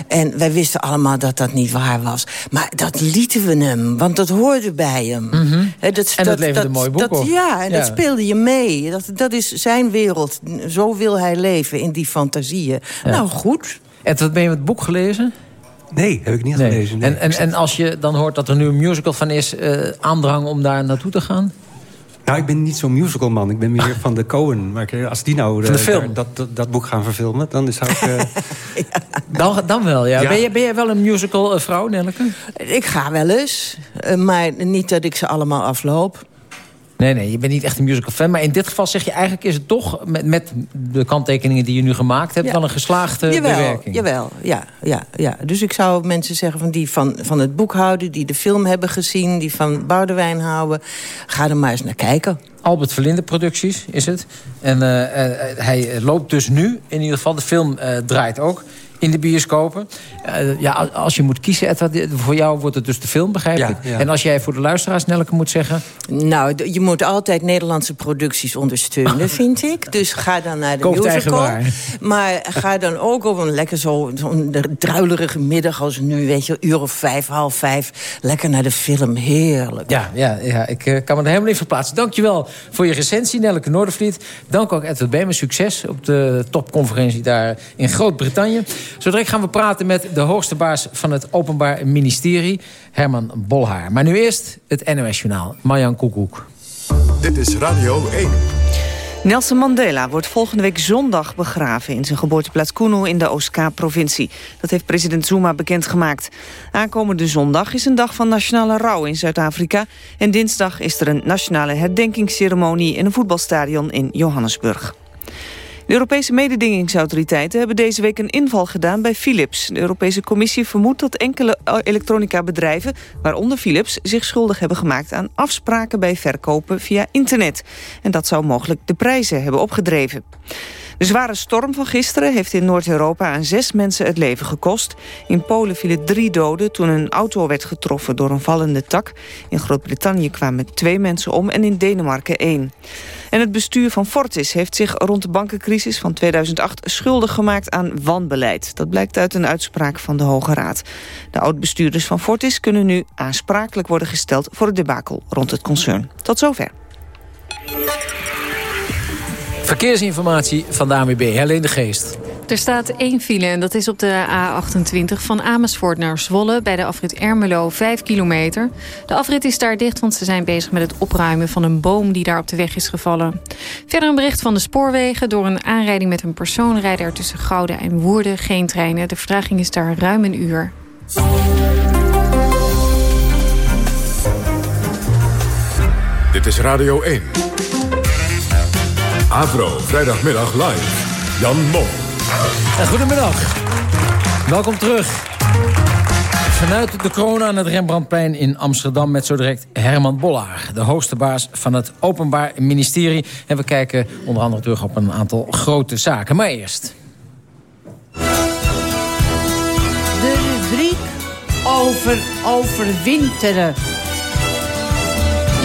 En wij wisten allemaal dat dat niet waar was. Maar dat lieten we hem, want dat hoorde bij hem. Mm -hmm. He, dat, en dat, dat leverde een mooi boek dat, op. Ja, en ja. dat speelde je mee. Dat, dat is zijn wereld. Zo wil hij leven, in die fantasieën. Ja. Nou, goed. En wat ben je het boek gelezen? Nee, heb ik niet nee. gelezen. Nee. En, en, en als je dan hoort dat er nu een musical van is... Uh, aandrang om daar naartoe te gaan? Nou, ik ben niet zo'n musicalman. Ik ben meer van de Cohen. Maar als die nou van de film. Dat, dat, dat, boek gaan verfilmen, dan zou ik... Uh... ja. dan, dan wel, ja. ja. Ben, je, ben je wel een musical uh, vrouw, Nelleke? Ik ga wel eens. Uh, maar niet dat ik ze allemaal afloop. Nee, nee, je bent niet echt een musical fan. Maar in dit geval zeg je eigenlijk is het toch... met, met de kanttekeningen die je nu gemaakt hebt... Ja. wel een geslaagde jawel, bewerking. Jawel, ja, ja, ja. Dus ik zou mensen zeggen van die van, van het boek houden... die de film hebben gezien, die van Boudewijn houden... ga er maar eens naar kijken. Albert Verlinde Producties is het. En uh, uh, hij loopt dus nu, in ieder geval. De film uh, draait ook in de bioscopen. Uh, ja, als je moet kiezen, Edward, voor jou wordt het dus de film, begrijp ja, ik. Ja. En als jij voor de luisteraars, Nelleke, moet zeggen... Nou, je moet altijd Nederlandse producties ondersteunen, vind ik. Dus ga dan naar de Koopt musical. Maar ga dan ook op een lekker zo'n zo druilerige middag als nu, weet je, uur of vijf, half vijf. Lekker naar de film, heerlijk. Ja, ja, ja ik uh, kan me er helemaal in verplaatsen. Dankjewel voor je recensie, Nelleke Noordervliet. Dank ook Edward Beemer, succes op de topconferentie daar in Groot-Brittannië. Zo direct gaan we praten met de hoogste baas van het Openbaar Ministerie, Herman Bolhaar. Maar nu eerst het NOS-journaal, Marjan Koekoek. Dit is Radio 1. Nelson Mandela wordt volgende week zondag begraven... in zijn geboorteplaats Kuno in de Oost-Kaap-provincie. Dat heeft president Zuma bekendgemaakt. Aankomende zondag is een dag van nationale rouw in Zuid-Afrika... en dinsdag is er een nationale herdenkingsceremonie... in een voetbalstadion in Johannesburg. De Europese mededingingsautoriteiten hebben deze week een inval gedaan bij Philips. De Europese Commissie vermoedt dat enkele elektronica-bedrijven, waaronder Philips, zich schuldig hebben gemaakt aan afspraken bij verkopen via internet. En dat zou mogelijk de prijzen hebben opgedreven. De zware storm van gisteren heeft in Noord-Europa aan zes mensen het leven gekost. In Polen vielen drie doden toen een auto werd getroffen door een vallende tak. In Groot-Brittannië kwamen twee mensen om en in Denemarken één. En het bestuur van Fortis heeft zich rond de bankencrisis van 2008 schuldig gemaakt aan wanbeleid. Dat blijkt uit een uitspraak van de Hoge Raad. De oud-bestuurders van Fortis kunnen nu aansprakelijk worden gesteld voor het debakel rond het concern. Tot zover. Verkeersinformatie van de ANWB, Helene de Geest. Er staat één file en dat is op de A28 van Amersfoort naar Zwolle... bij de afrit Ermelo, 5 kilometer. De afrit is daar dicht, want ze zijn bezig met het opruimen... van een boom die daar op de weg is gevallen. Verder een bericht van de spoorwegen. Door een aanrijding met een persoon rijden er tussen Gouden en Woerden geen treinen. De vertraging is daar ruim een uur. Dit is Radio 1. Avro, vrijdagmiddag live. Jan Mom. En goedemiddag. Welkom terug. Vanuit de kroon aan het Rembrandtplein in Amsterdam... met zo direct Herman Bollaar, de hoogste baas van het Openbaar Ministerie. En we kijken onder andere terug op een aantal grote zaken. Maar eerst... De rubriek over overwinteren.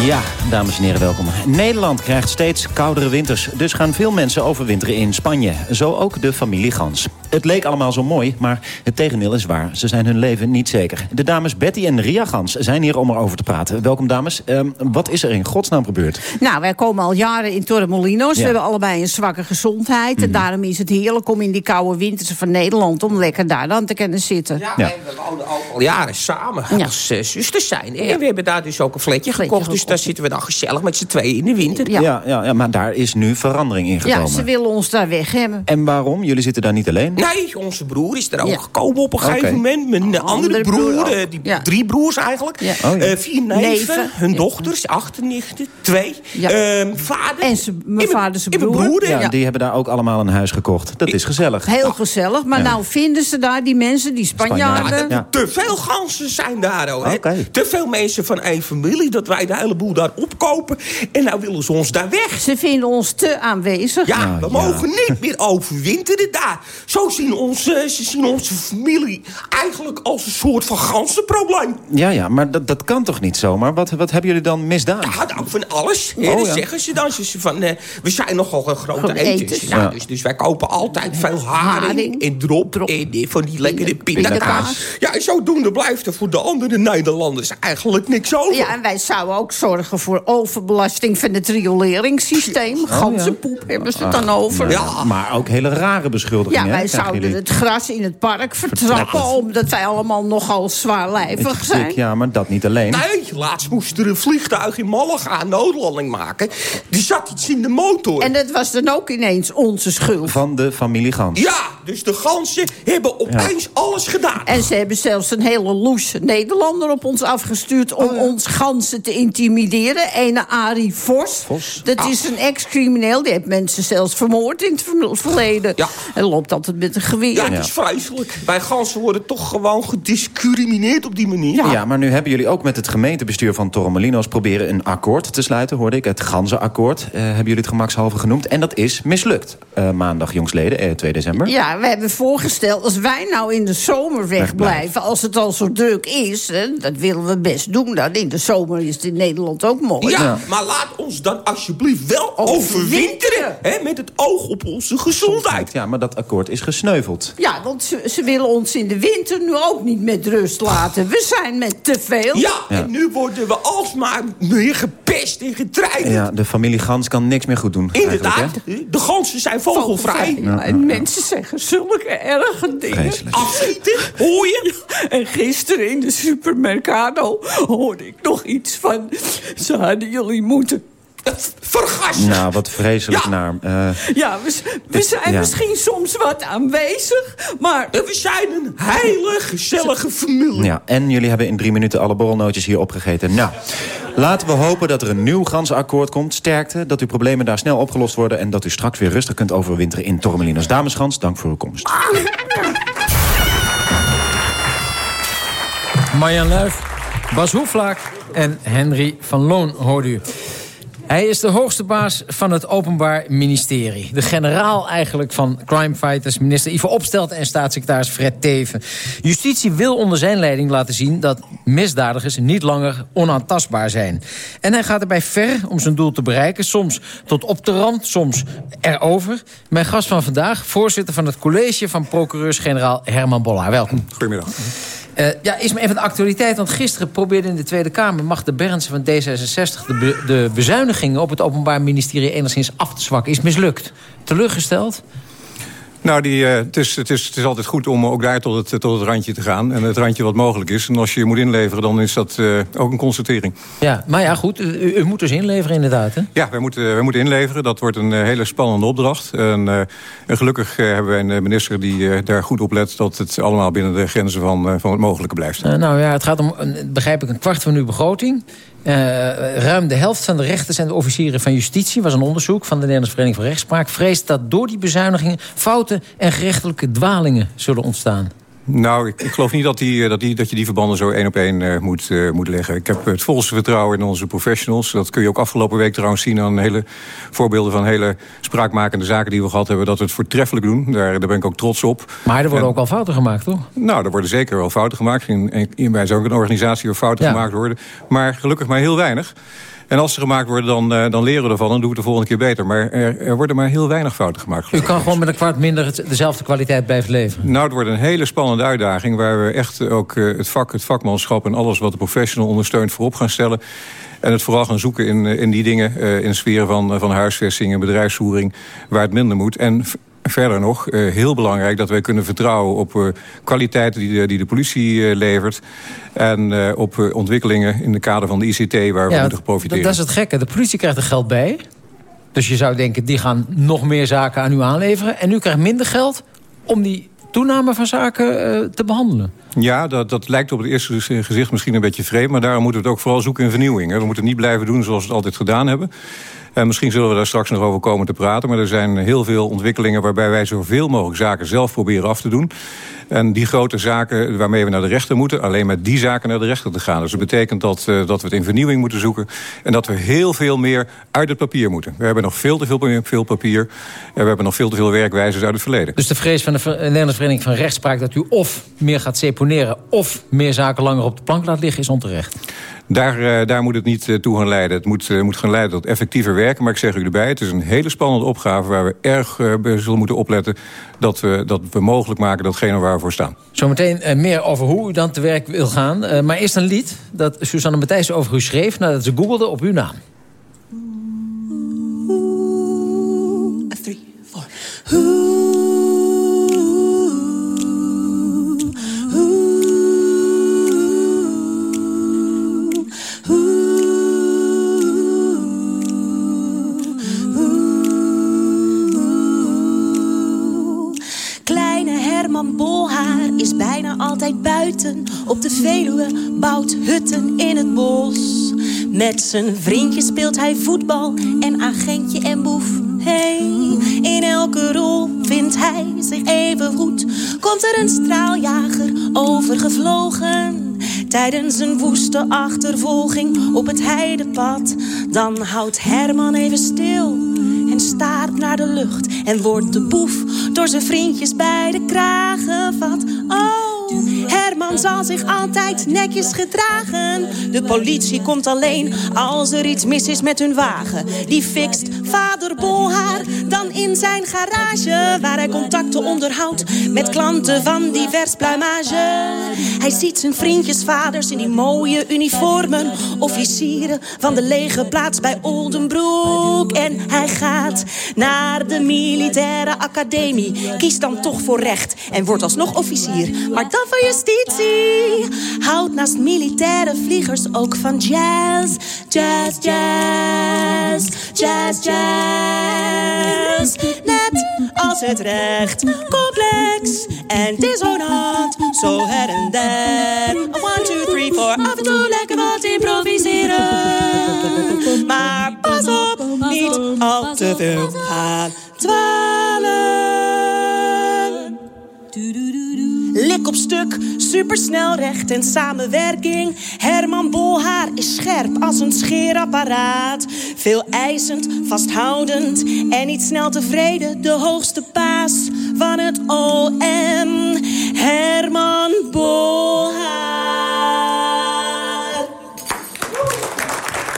Ja, dames en heren, welkom. Nederland krijgt steeds koudere winters, dus gaan veel mensen overwinteren in Spanje. Zo ook de familie Gans. Het leek allemaal zo mooi, maar het tegendeel is waar. Ze zijn hun leven niet zeker. De dames Betty en Ria Gans zijn hier om erover te praten. Welkom dames. Ehm, wat is er in godsnaam gebeurd? Nou, wij komen al jaren in Torremolinos. We hebben allebei een zwakke gezondheid. En Mhm. daarom is het heerlijk om in die koude winters van Nederland... om lekker daar dan te kunnen zitten. Ja, wij- we wonen ook al jaren samen als uh, zusters zijn. En we hebben daar dus ook een fletje gekocht. Dus daar zitten we dan gezellig met z'n tweeën in de winter. Ja. Ja, ja, maar daar is nu verandering in gekomen. Ja, ze willen ons daar weg hebben. En waarom? Jullie zitten daar niet alleen? Nee, onze broer is er ook Ja. gekomen op een gegeven moment. Mijn eh, andere andere broer, eh, die, Ja. drie broers eigenlijk. Ja. Oh, ja. Eh, vier neven, Neven. hun Ja. dochters, achternichten, twee. Ja. Ehm, vader. En mijn vader zijn en mijn broer. broer. Ja, Ja. die hebben daar ook allemaal een huis gekocht. Dat is gezellig. Heel gezellig. Maar Ja. nou vinden ze daar, die mensen, die Spanjaarden... Spanjaarden. Ja. Te veel ganzen zijn daar, hoor. hè. Oké. Te veel mensen van één familie, dat wij de hele boel daar opkopen. En nou willen ze ons daar weg. Ze vinden ons te aanwezig. Ja, Nou, we ja. mogen niet meer overwinteren daar. Zo zien onze, ze zien onze familie eigenlijk als een soort van ganzenprobleem. Ja, ja, maar dat, dat kan toch niet zomaar? Wat, wat hebben jullie dan misdaan? Ja, nou, van alles. hè, Oh, dat ja. zeggen ze dan. Ze zeggen van, eh, we zijn nogal een grote eters. eters. Nou, Ja. dus, dus wij kopen altijd veel haring, Haring. en drop, Drop. en eh, van die lekkere pindakaas. Ja, en zodoende blijft er voor de andere Nederlanders eigenlijk niks over. Ja, en wij zouden ook zorgen voor overbelasting van het rioleringssysteem. Ganzenpoep hebben ze het dan over. Ja. Maar ook hele rare beschuldigingen. Ja, wij zouden jullie. het gras in het park vertrappen... Omdat wij allemaal nogal zwaarlijvig Ik- zijn. Ja, maar dat niet alleen. Nee, laatst moest er een vliegtuig in Malaga een noodlanding maken. Er zat iets in de motor. En dat was dan ook ineens onze schuld. Van de familie Gans. Ja, dus de ganzen hebben opeens alles gedaan. En ze hebben zelfs een hele loesje Nederlander op ons afgestuurd... om Oh, ons ganzen te intimideren. Ene Arie Vos. Vos? Dat is een ex-crimineel. Die heeft mensen zelfs vermoord in het ver- verleden. Ja. En loopt altijd met een geweer. Ja, het is vreselijk. Wij ganzen worden toch gewoon gediscrimineerd op die manier. Ja. maar nu hebben jullie ook met het gemeentebestuur van Torremolinos... proberen een akkoord te sluiten, hoorde ik. Het Ganzenakkoord eh, hebben jullie het gemakshalve genoemd. En dat is mislukt. Eh, maandag jongsleden, eh, 2 december. Ja, we hebben voorgesteld, als wij nou in de zomer wegblijven... Als het al zo druk is, hè, dat willen we best doen. Dan. In de zomer is het in Nederland ook mooi. Ja, maar laat ons dan alsjeblieft wel overwinteren. Hè, met het oog op onze gezondheid. Ja, maar dat akkoord is gesneuveld. Ja, want ze, ze willen ons in de winter nu ook niet met rust laten. We zijn met te veel. Ja, en nu worden we alsmaar meer gepest en getreid. Ja, de familie Gans kan niks meer goed doen. Inderdaad, eigenlijk, hè? de ganzen zijn vogelvrij. Ja, en mensen zeggen zulke erge dingen. Vreselijk. Afschieten, hoor je? En gisteren in de supermercado hoorde ik nog iets van... ze hadden jullie moeten... Vergassen. Nou, wat vreselijk Ja. naar. eh, Ja, we, we Het- zijn ja. misschien soms wat aanwezig, maar... We zijn een hele gezellige familie. ja, en jullie hebben in drie minuten alle borrelnootjes hier opgegeten. Nou, Laten we hopen dat er een nieuw gansakkoord komt. Sterkte, dat uw problemen daar snel opgelost worden... en dat u straks weer rustig kunt overwinteren in Torremolinos. Damesgans, dank voor uw komst. Marjan Luif, Bas Hoeflaak en Henry van Loon hoorde u. Hij is de hoogste baas van het Openbaar Ministerie. De generaal eigenlijk van crimefighters, minister Ivo Opstelt... en staatssecretaris Fred Teven. Justitie wil onder zijn leiding laten zien... dat misdadigers niet langer onaantastbaar zijn. En hij gaat erbij ver om zijn doel te bereiken. Soms tot op de rand, soms erover. Mijn gast van vandaag, voorzitter van het college... van procureurs-generaal Herman Bollaar. Welkom. Goedemiddag. Uh, ja, is me even de actualiteit. Want gisteren probeerde in de Tweede Kamer... Magde Berndsen van D66 de, de bezuinigingen op het Openbaar Ministerie... enigszins af te zwakken. Is mislukt. Teleurgesteld? Nou, die, uh, het, is, het, is, het is altijd goed om ook daar tot het, tot het randje te gaan. En het randje wat mogelijk is. En als je je moet inleveren, dan is dat uh, ook een constatering. Ja, maar ja, goed. U, u, moet dus inleveren inderdaad, hè? Ja, wij moeten, wij moeten inleveren. Dat wordt een uh, hele spannende opdracht. En, en gelukkig hebben wij een minister die daar goed op let... dat het allemaal binnen de grenzen van, van het mogelijke blijft. nou ja, het gaat om, begrijp ik, een kwart van uw begroting. Uh, ruim de helft van de rechters en de officieren van justitie... was een onderzoek van de Nederlandse Vereniging van Rechtspraak... vreest dat door die bezuinigingen fouten en gerechtelijke dwalingen zullen ontstaan. Nou, ik, ik, geloof niet dat, die, dat, die, dat je die verbanden zo één op één uh, moet, uh, moet leggen. Ik heb het volste vertrouwen in onze professionals. Dat kun je ook afgelopen week trouwens zien aan hele voorbeelden van hele spraakmakende zaken die we gehad hebben. Dat we het voortreffelijk doen. Daar, daar ben ik ook trots op. Maar er worden en, ook wel fouten gemaakt, toch? Nou, er worden zeker wel fouten gemaakt. In, in, wij zijn ook een organisatie waar fouten ja. gemaakt worden. Maar gelukkig maar heel weinig. En als ze gemaakt worden, dan, uh, dan leren we ervan en doen we het de volgende keer beter. Maar er, er worden maar heel weinig fouten gemaakt. U kan gewoon met een kwart minder het, dezelfde kwaliteit blijven leveren? Nou, het wordt een hele spannende uitdaging... waar we echt ook uh, het vak, het vakmanschap en alles wat de professional ondersteunt voorop gaan stellen. En het vooral gaan zoeken in, in die dingen, in de sfeer van, van huisvesting en bedrijfsvoering... waar het minder moet. En verder nog, uh, heel belangrijk dat wij kunnen vertrouwen op uh, kwaliteiten die de, die de politie uh, levert. En op ontwikkelingen in de kader van de ICT waar we moeten profiteren. Dat is het gekke. De politie krijgt er geld bij. Dus je zou denken, die gaan nog meer zaken aan u aanleveren. En u krijgt minder geld om die toename van zaken te behandelen. Ja, dat, dat lijkt op het eerste gezicht misschien een beetje vreemd. Maar daarom moeten we het ook vooral zoeken in vernieuwing. Hè. We moeten niet blijven doen zoals we het altijd gedaan hebben. En misschien zullen we daar straks nog over komen te praten. Maar er zijn heel veel ontwikkelingen waarbij wij zoveel mogelijk zaken zelf proberen af te doen. En die grote zaken waarmee we naar de rechter moeten... alleen met die zaken naar de rechter te gaan. Dus dat betekent dat, uh, dat we het in vernieuwing moeten zoeken... en dat we heel veel meer uit het papier moeten. We hebben nog veel te veel, veel papier... en we hebben nog veel te veel werkwijzes uit het verleden. Dus de vrees van de Nederlandse Vereniging van Rechtspraak... dat u of meer gaat seponeren... of meer zaken langer op de plank laat liggen, is onterecht? Daar, uh, daar moet het niet uh, toe gaan leiden. Het moet, uh, moet gaan leiden tot effectiever werken. Maar ik zeg u erbij, het is een hele spannende opgave... waar we erg zullen moeten opletten dat we, dat we mogelijk maken datgene waar we voor staan. Zometeen meer over hoe u dan te werk wil gaan. maar eerst een lied dat Susanne Matthijs over u schreef... nadat ze googelde op uw naam. Three, four. Bolhaar is bijna altijd buiten. Op de Veluwe bouwt hutten in het bos. Met zijn vriendjes speelt hij voetbal en agentje en boef. Hey, in elke rol vindt hij zich even goed. Komt er een straaljager overgevlogen. Tijdens een woeste achtervolging op het heidepad. Dan houdt Herman even stil staart naar de lucht. En wordt de boef door zijn vriendjes bij de kraag gevat. Oh, Herman zal zich altijd netjes gedragen. De politie komt alleen als er iets mis is met hun wagen. Die fixt vader Bolhaar dan in zijn garage... waar hij contacten onderhoudt met klanten van divers pluimage. Hij ziet zijn vriendjes vaders in die mooie uniformen. Officieren van de lege plaats bij Oldenbroek. En hij gaat naar de militaire academie. Kiest dan toch voor recht en wordt alsnog officier. Maar dan van justitie. Houdt naast militaire vliegers ook van jazz. Jazz, jazz, jazz, jazz. Net als het recht complex en dissonant. Zo her en der. One, two, three, four. Af en toe lekker wat improviseren. niet al te veel gaan dwalen. Lik op stuk, supersnel recht en samenwerking. Herman Bolhaar is scherp als een scheerapparaat. Veel eisend, vasthoudend en niet snel tevreden. De hoogste paas van het OM. Herman Bolhaar.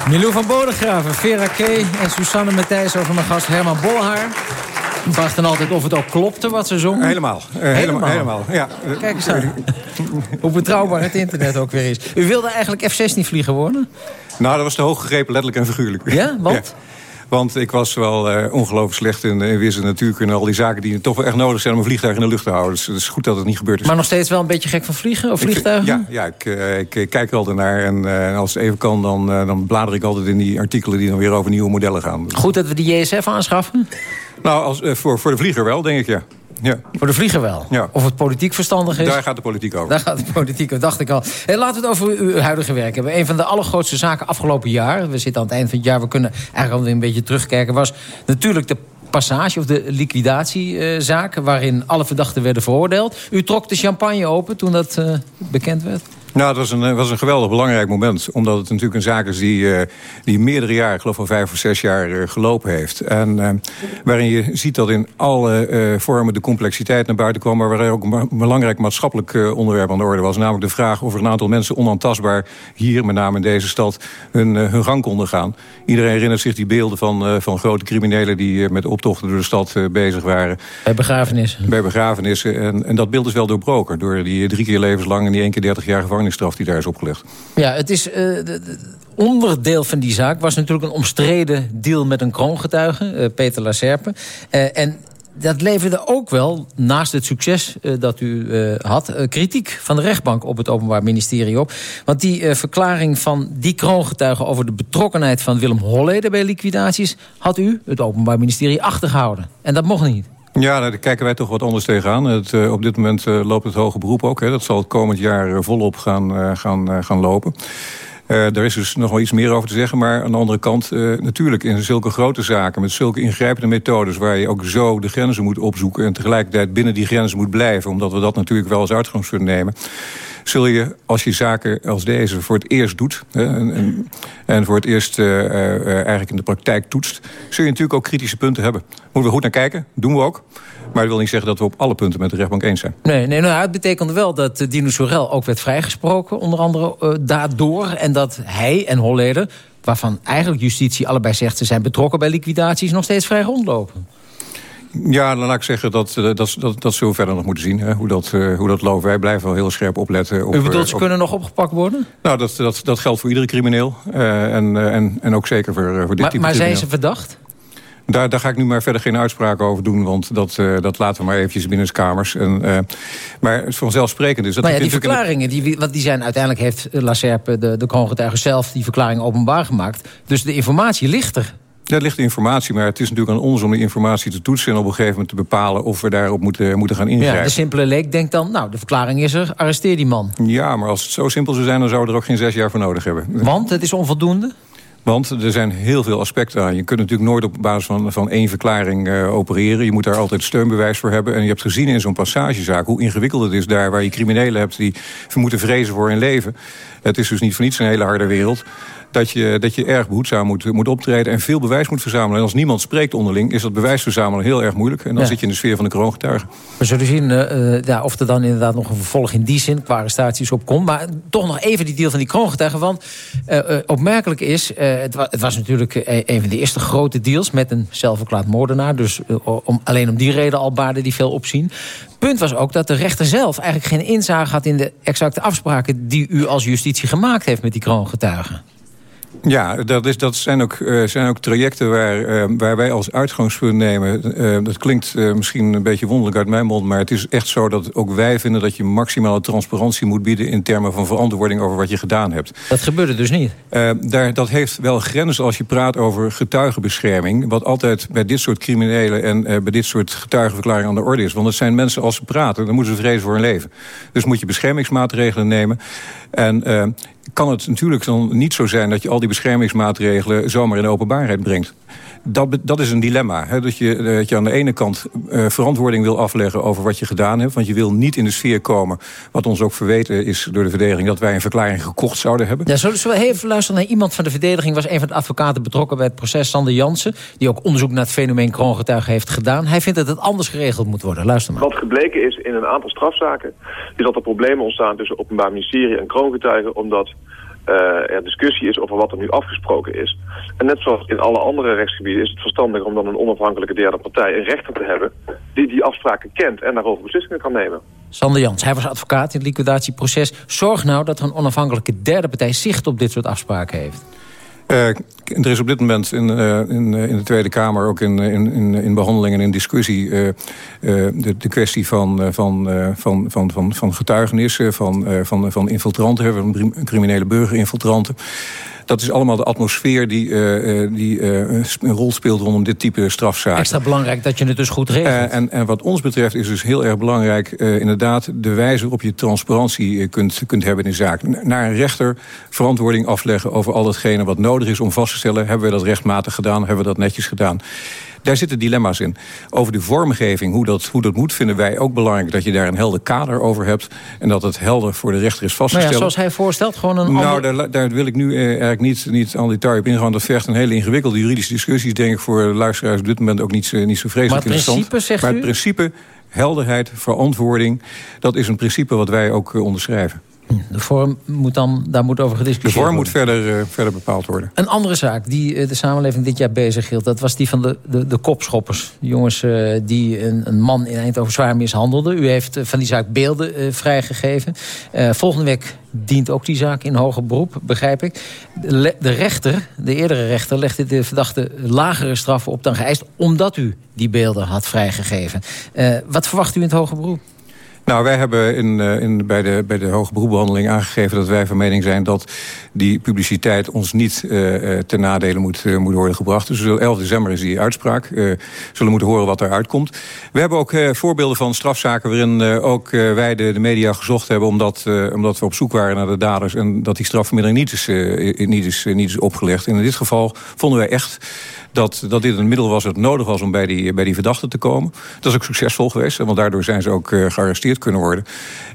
Milou van Bodegraven, Vera K. en Susanne Matthijs over mijn gast Herman Bolhaar. Vraag dan altijd of het ook klopte wat ze zongen. Helemaal. Uh, helemaal. helemaal. Ja. Kijk eens aan. Hoe betrouwbaar het internet ook weer is. U wilde eigenlijk F-16 vlieger worden? Nou, dat was te hoog gegrepen, letterlijk en figuurlijk. Ja, want? Want ik was wel uh, ongelooflijk slecht in, in wiskunde, natuurkunde... al die zaken die toch wel echt nodig zijn om een vliegtuig in de lucht te houden. Dus het is goed dat het niet gebeurd is. Maar nog steeds wel een beetje gek van vliegen of vliegtuigen? Ik, ja, ja ik, uh, ik, kijk er altijd naar. En uh, als het even kan, dan, dan blader ik altijd in die artikelen... die dan weer over nieuwe modellen gaan. Goed dat we die JSF aanschaffen? Nou, als, voor, voor de vlieger wel, denk ik, ja. Ja. Voor de vlieger wel. Ja. Of het politiek verstandig is. Daar gaat de politiek over. Daar gaat de politiek over, dacht ik al. Hey, laten we het over uw huidige werk hebben. Een van de allergrootste zaken afgelopen jaar... we zitten aan het eind van het jaar, we kunnen eigenlijk alweer een beetje terugkijken... was natuurlijk de passage of de liquidatiezaak... waarin alle verdachten werden veroordeeld. U trok de champagne open toen dat uh, bekend werd? Nou, het was een, was een geweldig belangrijk moment. Omdat het natuurlijk een zaak is die, uh, die meerdere jaren, ik geloof al vijf of zes jaar, uh, gelopen heeft. En uh, waarin je ziet dat in alle vormen de complexiteit naar buiten kwam. Maar waar er ook een belangrijk maatschappelijk onderwerp aan de orde was. Namelijk de vraag of er een aantal mensen onaantastbaar hier, met name in deze stad, hun, hun gang konden gaan. Iedereen herinnert zich die beelden van, van grote criminelen die met optochten door de stad bezig waren. Bij begrafenissen. Bij begrafenissen. En, en dat beeld is wel doorbroken door die drie keer levenslang en die één keer dertig jaar gevangenisstraf die daar is opgelegd. Ja, het is... De, onderdeel van die zaak was natuurlijk een omstreden deal met een kroongetuige, uh, Peter Lacerpe. Uh, en dat leverde ook wel, naast het succes dat u had... Kritiek van de rechtbank op het Openbaar Ministerie op. Want die verklaring van die kroongetuige... over de betrokkenheid van Willem Holleder bij liquidaties... had u, het Openbaar Ministerie, achtergehouden. En dat mocht niet. Ja, daar kijken wij toch wat anders tegenaan. Het, uh, op dit moment uh, loopt het hoge beroep ook. Hè. Dat zal het komend jaar uh, volop gaan, gaan, gaan lopen. daar is dus nog wel iets meer over te zeggen. Maar aan de andere kant, natuurlijk in zulke grote zaken... met zulke ingrijpende methodes... waar je ook zo de grenzen moet opzoeken... en tegelijkertijd binnen die grenzen moet blijven... omdat we dat natuurlijk wel als uitgangspunt nemen zul je, als je zaken als deze voor het eerst doet... Hè, en, en, voor het eerst uh, uh, eigenlijk in de praktijk toetst... zul je natuurlijk ook kritische punten hebben. Moeten we goed naar kijken, doen we ook. Maar dat wil niet zeggen dat we op alle punten met de rechtbank eens zijn. Nee, nee nou, het betekende wel dat uh, Dino Sorel ook werd vrijgesproken... onder andere daardoor. En dat hij en Holleder, waarvan eigenlijk justitie allebei zegt... ze zijn betrokken bij liquidaties, nog steeds vrij rondlopen. Ja, dan laat ik zeggen dat, dat, dat, dat zullen we verder nog moeten zien. Hè, hoe, dat, uh, hoe dat loopt. Wij blijven wel heel scherp opletten. Op, U bedoelt, ze op... kunnen nog opgepakt worden? Nou, dat, dat, dat geldt voor iedere crimineel. Uh, en, en, en ook zeker voor, voor dit maar, type Maar crimineel. zijn ze verdacht? Daar, daar ga ik nu maar verder geen uitspraken over doen. Want dat, uh, dat laten we maar eventjes binnen de kamers. En, uh, maar het vanzelfsprekend is... Dat maar ja, die verklaringen, die, want die zijn uiteindelijk heeft Lacerpe, de, de kroongetuige zelf... die verklaring openbaar gemaakt. Dus de informatie ligt er. Ja, ligt informatie, maar het is natuurlijk aan ons om die informatie te toetsen... en op een gegeven moment te bepalen of we daarop moeten, moeten gaan ingrijpen. Ja, de simpele leek denkt dan, nou, de verklaring is er, arresteer die man. Ja, maar als het zo simpel zou zijn, dan zouden we er ook geen zes jaar voor nodig hebben. Want het is onvoldoende? Want er zijn heel veel aspecten aan. Je kunt natuurlijk nooit op basis van, van één verklaring uh, opereren. Je moet daar altijd steunbewijs voor hebben. En je hebt gezien in zo'n passagezaak hoe ingewikkeld het is daar... waar je criminelen hebt die moeten vrezen voor hun leven. Het is dus niet voor niets een hele harde wereld dat je, dat je erg behoedzaam moet, moet optreden... en veel bewijs moet verzamelen. En als niemand spreekt onderling, is dat bewijs verzamelen heel erg moeilijk. En dan ja. zit je in de sfeer van de kroongetuigen. We zullen zien uh, ja, of er dan inderdaad nog een vervolg in die zin... qua arrestaties op komt. Maar toch nog even die deal van die kroongetuigen. Want uh, uh, opmerkelijk is, het, wa het, was natuurlijk een van de eerste grote deals... met een zelfverklaard moordenaar. Dus om, alleen om die reden al baarde die veel opzien. Punt was ook dat de rechter zelf eigenlijk geen inzage had... in de exacte afspraken die u als justitie gemaakt heeft met die kroongetuigen. Ja, dat, is, dat zijn, ook, uh, zijn ook trajecten waar, uh, waar wij als uitgangspunt nemen. Uh, dat klinkt misschien een beetje wonderlijk uit mijn mond... maar het is echt zo dat ook wij vinden dat je maximale transparantie moet bieden... in termen van verantwoording over wat je gedaan hebt. Dat gebeurde dus niet? daar, dat heeft wel grenzen als je praat over getuigenbescherming... wat altijd bij dit soort criminelen en bij dit soort getuigenverklaringen aan de orde is. Want het zijn mensen, als ze praten, dan moeten ze vrezen voor hun leven. Dus moet je beschermingsmaatregelen nemen. En kan het natuurlijk dan niet zo zijn dat je al die beschermingsmaatregelen zomaar in openbaarheid brengt. Dat, dat is een dilemma. Hè? Dat, je, dat je aan de ene kant uh, verantwoording wil afleggen over wat je gedaan hebt. Want je wil niet in de sfeer komen, wat ons ook verweten is door de verdediging... dat wij een verklaring gekocht zouden hebben. Ja, zullen we even luisteren naar iemand van de verdediging... was een van de advocaten betrokken bij het proces, Sander Jansen... die ook onderzoek naar het fenomeen kroongetuigen heeft gedaan. Hij vindt dat het anders geregeld moet worden. Luister maar. Wat gebleken is in een aantal strafzaken... is dat er problemen ontstaan tussen Openbaar Ministerie en kroongetuigen... omdat er discussie is over wat er nu afgesproken is. En net zoals in alle andere rechtsgebieden is het verstandig om dan een onafhankelijke derde partij, een rechter te hebben, die die afspraken kent en daarover beslissingen kan nemen. Sander Jans, hij was advocaat in het liquidatieproces. Zorg nou dat er een onafhankelijke derde partij zicht op dit soort afspraken heeft. Uh, er is op dit moment in, uh, in, in, de Tweede Kamer... ook in, in, in behandeling en in discussie... De, de, kwestie van, van, van, van, van, van getuigenissen... van, van, van infiltranten, van criminele burgerinfiltranten dat is allemaal de atmosfeer die, uh, die uh, een rol speelt rondom dit type strafzaken. Extra belangrijk dat je het dus goed regelt. En, en wat ons betreft is dus heel erg belangrijk... inderdaad de wijze waarop je transparantie kunt, kunt hebben in de zaak. Naar een rechter verantwoording afleggen over al hetgene wat nodig is om vast te stellen... hebben we dat rechtmatig gedaan, hebben we dat netjes gedaan. Daar zitten dilemma's in. Over de vormgeving, hoe dat, hoe dat moet, vinden wij ook belangrijk... dat je daar een helder kader over hebt... en dat het helder voor de rechter is vastgesteld. Nou ja, zoals hij voorstelt, gewoon een Nou, daar, daar, wil ik nu eh, eigenlijk niet, niet aan detail op ingaan. Dat vergt een hele ingewikkelde juridische discussie. Denk ik voor luisteraars op dit moment ook niet, niet zo vreselijk maar het Principe, zegt maar het principe, helderheid, verantwoording... dat is een principe wat wij ook uh, onderschrijven. De vorm moet dan, daar moet over gediscussieerd De vorm worden. moet verder, uh, verder bepaald worden. Een andere zaak die uh, de samenleving dit jaar bezig hield... dat was die van de, de, de kopschoppers. De jongens uh, die een, een, man in Eindhoven zwaar mishandelden. U heeft van die zaak beelden vrijgegeven. volgende week dient ook die zaak in hoger beroep, begrijp ik. De, de rechter, de eerdere rechter, legde de verdachte lagere straffen op dan geëist... omdat u die beelden had vrijgegeven. wat verwacht u in het hoger beroep? Nou, wij hebben in, in, bij, de, bij de hoge beroepbehandeling aangegeven dat wij van mening zijn dat die publiciteit ons niet uh, ten nadele moet, uh, worden gebracht. Dus 11 december is die uitspraak. Uh, zullen moeten horen wat eruit komt. We hebben ook voorbeelden van strafzaken waarin ook wij de, de, media gezocht hebben omdat, omdat we op zoek waren naar de daders en dat die strafvermindering niet is, niet is, niet is opgelegd. En in dit geval vonden wij echt dat, dat dit een middel was dat nodig was om bij die, bij die verdachten te komen. Dat is ook succesvol geweest, want daardoor zijn ze ook uh, gearresteerd kunnen worden.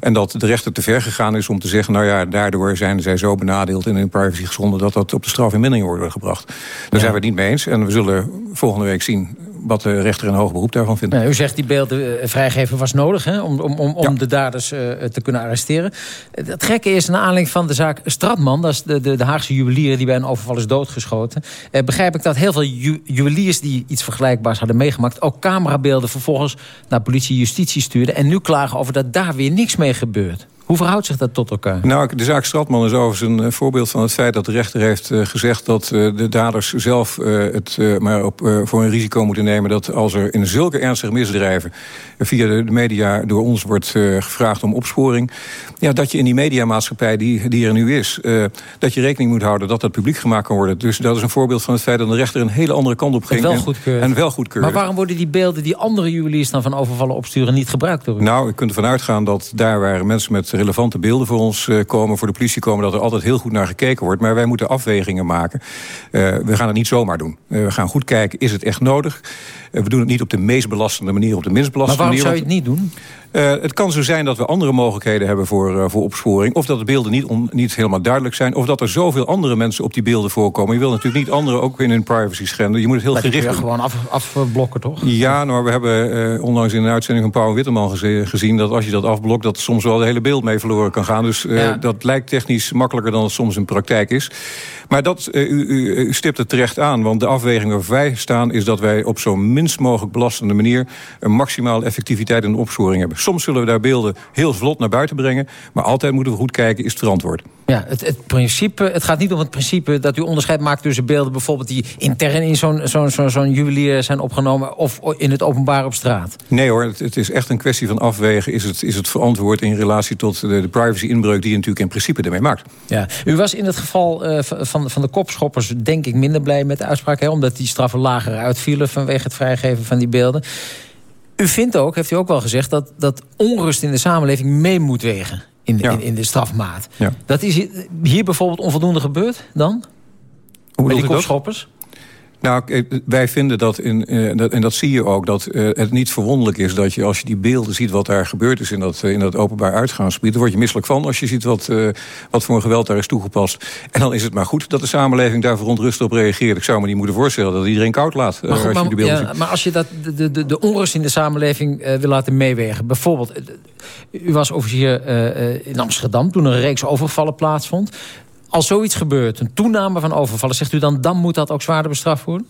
En dat de rechter te ver gegaan is om te zeggen... nou ja, daardoor zijn zij zo benadeeld en in privacy geschonden... dat dat op de straf in mindering wordt gebracht. Daar ja. zijn we het niet mee eens. En we zullen volgende week zien wat de rechter in hoog beroep daarvan vindt. Nou, u zegt die beelden vrijgeven was nodig hè, om, om, om, om de daders uh, te kunnen arresteren. Het gekke is, naar aanleiding van de zaak Stratman... dat is de, de, de Haagse juwelier die bij een overval is doodgeschoten... Begrijp ik dat heel veel ju juweliers die iets vergelijkbaars hadden meegemaakt... ook camerabeelden vervolgens naar politie en justitie stuurden... en nu klagen over dat daar weer niks mee gebeurt. Hoe verhoudt zich dat tot elkaar? Nou, de zaak Stratman is overigens een voorbeeld van het feit... dat de rechter heeft uh, gezegd dat uh, de daders zelf uh, het maar op, voor een risico moeten nemen... dat als er in zulke ernstige misdrijven... via de, media door ons wordt gevraagd om opsporing... Ja, dat je in die mediamaatschappij die, die er nu is... dat je rekening moet houden dat dat publiek gemaakt kan worden. Dus dat is een voorbeeld van het feit dat de rechter een hele andere kant op ging. En wel. En wel. Maar waarom worden die beelden die andere juweliers dan van overvallen opsturen... niet gebruikt door u? Nou, je kunt ervan uitgaan dat daar waar mensen met relevante beelden voor ons uh, komen, voor de politie komen... dat er altijd heel goed naar gekeken wordt. Maar wij moeten afwegingen maken. Uh, we gaan het niet zomaar doen. Uh, we gaan goed kijken, is het echt nodig? we doen het niet op de meest belastende manier, op de minst belastende manier. Maar waarom zou je het niet doen? Uh, het kan zo zijn dat we andere mogelijkheden hebben voor, uh, voor opsporing. Of dat de beelden niet, on, niet helemaal duidelijk zijn. Of dat er zoveel andere mensen op die beelden voorkomen. Je wil natuurlijk niet anderen ook in hun privacy schenden. Je moet het heel gericht doen. gewoon af, afblokken, toch? Ja, maar we hebben uh, onlangs in een uitzending van Pauw Witteman gezien... dat als je dat afblokt, dat soms wel het hele beeld mee verloren kan gaan. Dus ja. dat lijkt technisch makkelijker dan het soms in praktijk is. Maar dat, u, u, u stipt het terecht aan. Want de afweging waar wij staan is dat wij op zo minst mogelijk belastende manier... een maximale effectiviteit in de opsporing hebben. Soms zullen we daar beelden heel vlot naar buiten brengen. Maar altijd moeten we goed kijken, is het verantwoord. Ja, het, het, principe, het gaat niet om het principe dat u onderscheid maakt tussen beelden... bijvoorbeeld die intern in zo'n zo'n zo'n juwelier zijn opgenomen... of in het openbaar op straat. Nee hoor, het, het, is echt een kwestie van afwegen. Is het, is het verantwoord in relatie tot de, de privacy-inbreuk... die je natuurlijk in principe ermee maakt. Ja, u was in het geval uh, van, van de kopschoppers denk ik minder blij met de uitspraak... Hè, omdat die straffen lager uitvielen vanwege het vrijgeven van die beelden. U vindt ook, heeft u ook wel gezegd... dat, dat onrust in de samenleving mee moet wegen in de, ja. in, in, de strafmaat. Ja. Dat is hier bijvoorbeeld onvoldoende gebeurd dan? Hoe die kopschoppers? Nou, eh, wij vinden dat, in, en dat zie je ook, dat het niet verwonderlijk is dat je als je die beelden ziet wat daar gebeurd is in dat, in dat openbaar uitgaansgebied, word je misselijk van als je ziet wat, wat voor een geweld daar is toegepast. En dan is het maar goed dat de samenleving daar verontrust op reageert. Ik zou me niet moeten voorstellen dat iedereen koud laat. Maar, als je die beelden ja, ziet. maar als je dat, de, de, de onrust in de samenleving wil laten meewegen. Bijvoorbeeld, u was officier in Amsterdam toen een reeks overvallen plaatsvond. Als zoiets gebeurt, een toename van overvallen... zegt u dan, dan moet dat ook zwaarder bestraft worden?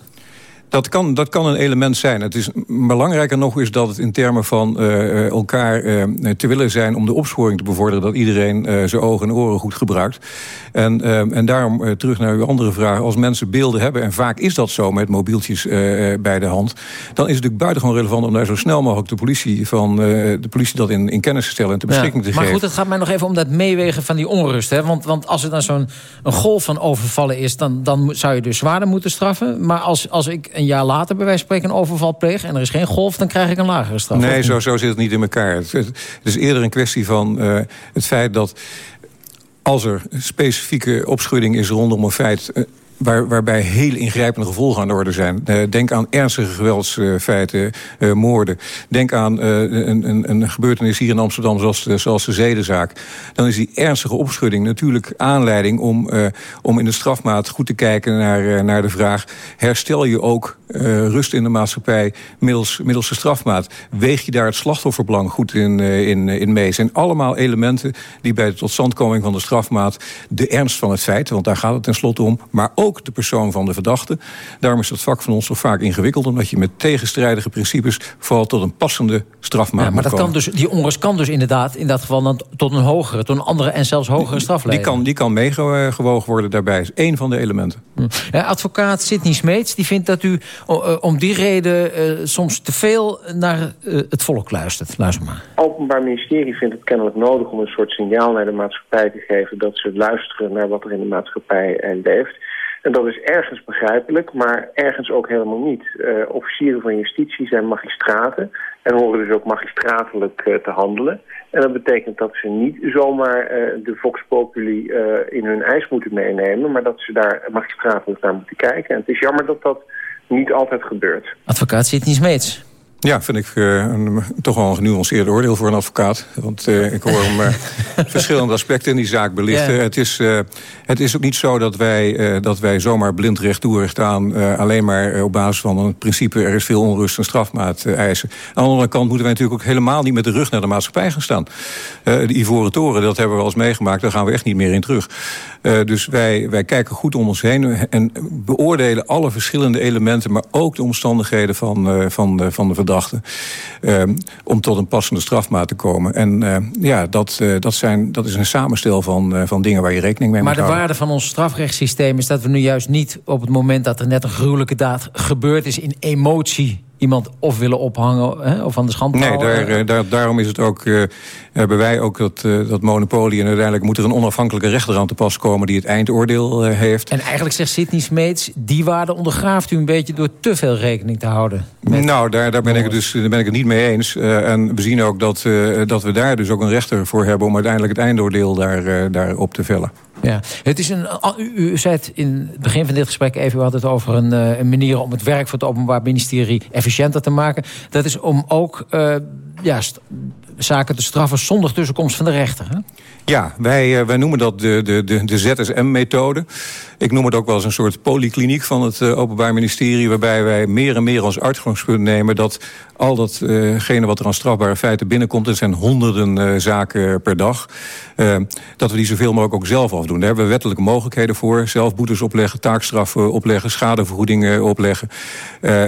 Dat kan, dat kan een element zijn. Het is belangrijker nog is dat het in termen van uh, elkaar uh, te willen zijn... om de opsporing te bevorderen dat iedereen uh, zijn ogen en oren goed gebruikt. En, en daarom terug naar uw andere vraag. Als mensen beelden hebben, en vaak is dat zo met mobieltjes bij de hand... dan is het natuurlijk buitengewoon relevant om daar zo snel mogelijk de politie, van, de politie dat in, in kennis te stellen en te beschikking ja, te maar geven. Maar goed, het gaat mij nog even om dat meewegen van die onrust. Hè? Want, want als er dan zo'n golf van overvallen is... Dan, dan zou je dus zwaarder moeten straffen. Maar als, als ik een jaar later bij wijze van spreken een overval pleeg... en er is geen golf, dan krijg ik een lagere straf. Nee, zo, zo zit het niet in elkaar. Het, het is eerder een kwestie van uh, het feit dat... als er specifieke opschudding is rondom een feit... Waar, waarbij heel ingrijpende gevolgen aan de orde zijn. Uh, denk aan ernstige geweldsfeiten, uh, moorden. Denk aan een, een, een, gebeurtenis hier in Amsterdam zoals zoals de zedenzaak. Dan is die ernstige opschudding natuurlijk aanleiding om, om in de strafmaat goed te kijken naar, naar de vraag... herstel je ook rust in de maatschappij middels, middels de strafmaat? Weeg je daar het slachtofferbelang goed in, in, in mee? zijn allemaal elementen die bij de totstandkoming van de strafmaat... de ernst van het feit, want daar gaat het tenslotte om... maar ook de persoon van de verdachte. Daarom is dat vak van ons toch vaak ingewikkeld... omdat je met tegenstrijdige principes vooral tot een passende strafmaat ja, maar dat kan dus, die onrust kan dus inderdaad in dat geval dan tot een hogere... tot een andere en zelfs hogere straf Die kan, die kan meegewogen worden daarbij. is één van de elementen. Ja, advocaat Sidney Smeets die vindt dat u om die reden uh, soms te veel naar uh, het volk luistert. Luister maar. Het Openbaar Ministerie vindt het kennelijk nodig om een soort signaal naar de maatschappij te geven... dat ze luisteren naar wat er in de maatschappij leeft... En dat is ergens begrijpelijk, maar ergens ook helemaal niet. Uh, officieren van justitie zijn magistraten en horen dus ook magistratelijk te handelen. En dat betekent dat ze niet zomaar de vox populi in hun eis moeten meenemen... maar dat ze daar magistratelijk naar moeten kijken. En het is jammer dat dat niet altijd gebeurt. Advocaat Sidney Smeets. Ja, vind ik uh, een, toch wel een genuanceerd oordeel voor een advocaat. Want uh, ik hoor hem uh, verschillende aspecten in die zaak belichten. Het, is, het is ook niet zo dat wij, dat wij zomaar blind rechttoe aan... alleen maar op basis van het principe er is veel onrust en strafmaat eisen. Aan de andere kant moeten wij natuurlijk ook helemaal niet met de rug naar de maatschappij gaan staan. de Ivoren Toren, dat hebben we wel eens meegemaakt, daar gaan we echt niet meer in terug. dus wij, wij kijken goed om ons heen en beoordelen alle verschillende elementen... maar ook de omstandigheden van, van, van de verdachte. Uh, om tot een passende strafmaat te komen. En ja, dat, dat, zijn, dat is een samenstel van, van dingen waar je rekening mee moet houden. Waarde van ons strafrechtssysteem is dat we nu juist niet... op het moment dat er net een gruwelijke daad gebeurd is... in emotie iemand of willen ophangen hè, of aan de schandpaal. Nee, daar, daar, daarom is het ook, uh, hebben wij ook dat, uh, dat monopolie... en uiteindelijk moet er een onafhankelijke rechter aan te pas komen... die het eindoordeel uh, heeft. En eigenlijk zegt Sidney Smeets... die waarde ondergraaft u een beetje door te veel rekening te houden. Nou, daar, daar, ben ik het dus, daar ben ik het niet mee eens. en we zien ook dat, dat we daar dus ook een rechter voor hebben... om uiteindelijk het eindoordeel daar, daar op te vellen. Ja, het is een, u, zei in het begin van dit gesprek even... had het over een, een manier om het werk van het Openbaar Ministerie... efficiënter te maken. Dat is om ook uh, ja, zaken te straffen zonder tussenkomst van de rechter. Hè? Ja, wij, uh, wij noemen dat de, de, de, de ZSM-methode. Ik noem het ook wel eens een soort polykliniek van het uh, Openbaar Ministerie... waarbij wij meer en meer als uitgangspunt nemen... dat al datgene wat er aan strafbare feiten binnenkomt... er zijn honderden uh, zaken per dag... Uh, dat we die zoveel mogelijk ook zelf afdoen. Daar hebben we wettelijke mogelijkheden voor. Zelf boetes opleggen, taakstraffen opleggen, schadevergoedingen opleggen.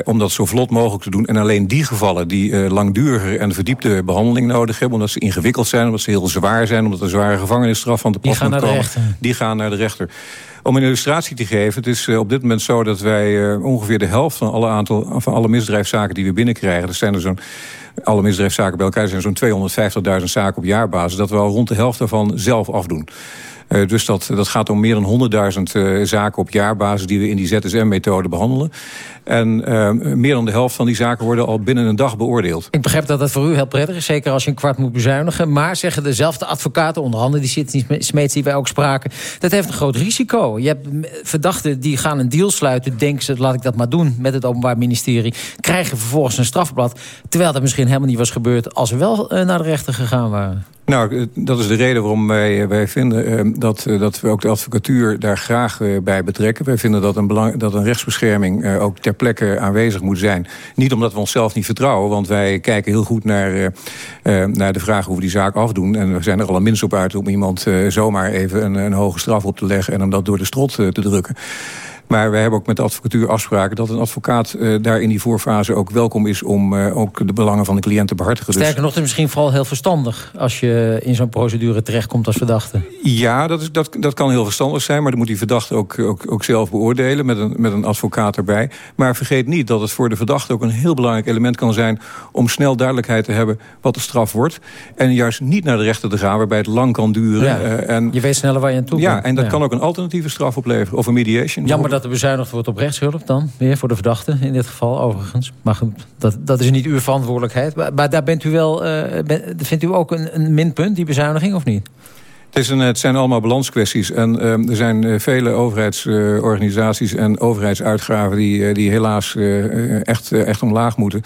Om dat zo vlot mogelijk te doen. En alleen die gevallen die uh, langdurige en verdiepte behandeling nodig hebben... omdat ze ingewikkeld zijn, omdat ze heel zwaar zijn... omdat er zware gevangenisstraf van te pas moet komen... die gaan naar de rechter. Om een illustratie te geven, het is uh, op dit moment zo dat wij uh, ongeveer de helft van alle, aantal, van alle misdrijfzaken die we binnenkrijgen, dat zijn er zo'n alle misdrijfzaken bij elkaar zijn zo'n 250.000 zaken op jaarbasis, dat we al rond de helft daarvan zelf afdoen. Dus dat, dat gaat om meer dan 100.000 zaken op jaarbasis... die we in die ZSM-methode behandelen. En meer dan de helft van die zaken worden al binnen een dag beoordeeld. Ik begrijp dat dat voor u heel prettig is, zeker als je een kwart moet bezuinigen. Maar zeggen dezelfde advocaten, onder andere die Sidney Smeets die wij ook spraken... dat heeft een groot risico. Je hebt verdachten die gaan een deal sluiten, denken ze, laat ik dat maar doen... met het Openbaar Ministerie, krijgen vervolgens een strafblad... terwijl dat misschien helemaal niet was gebeurd als we wel naar de rechter gegaan waren. Nou, eh, dat is de reden waarom wij, eh, wij vinden eh, dat, dat we ook de advocatuur daar graag bij betrekken. Wij vinden dat een, belang, dat een rechtsbescherming ook ter plekke aanwezig moet zijn. Niet omdat we onszelf niet vertrouwen, want wij kijken heel goed naar, naar de vraag hoe we die zaak afdoen. En we zijn er al minst op uit om iemand zomaar even een, een hoge straf op te leggen en om dat door de strot te drukken. Maar wij hebben ook met de advocatuur afspraken... dat een advocaat uh, daar in die voorfase ook welkom is... om uh, ook de belangen van de cliënt te behartigen. Dus- Sterker nog, het is misschien vooral heel verstandig... als je in zo'n procedure terechtkomt als verdachte. Ja, dat, is, dat, dat kan heel verstandig zijn... maar dan moet die verdachte ook, ook, ook zelf beoordelen... Met een, met een advocaat erbij. Maar vergeet niet dat het voor de verdachte ook een heel belangrijk element kan zijn... om snel duidelijkheid te hebben wat de straf wordt. En juist niet naar de rechter te gaan waarbij het lang kan duren. Ja, uh, en, je weet sneller waar je aan toe ja, bent. En dat kan ook een alternatieve straf opleveren. Of een mediation. Jammer dat er bezuinigd wordt op rechtshulp dan. Weer voor de verdachte in dit geval overigens. Maar dat, dat is niet uw verantwoordelijkheid. Maar, daar bent u wel, ben, vindt u ook een, een minpunt, die bezuiniging, of niet? Het, is een, het zijn allemaal balanskwesties. En uh, er zijn uh, vele overheidsorganisaties en overheidsuitgaven... die, die helaas echt, echt omlaag moeten.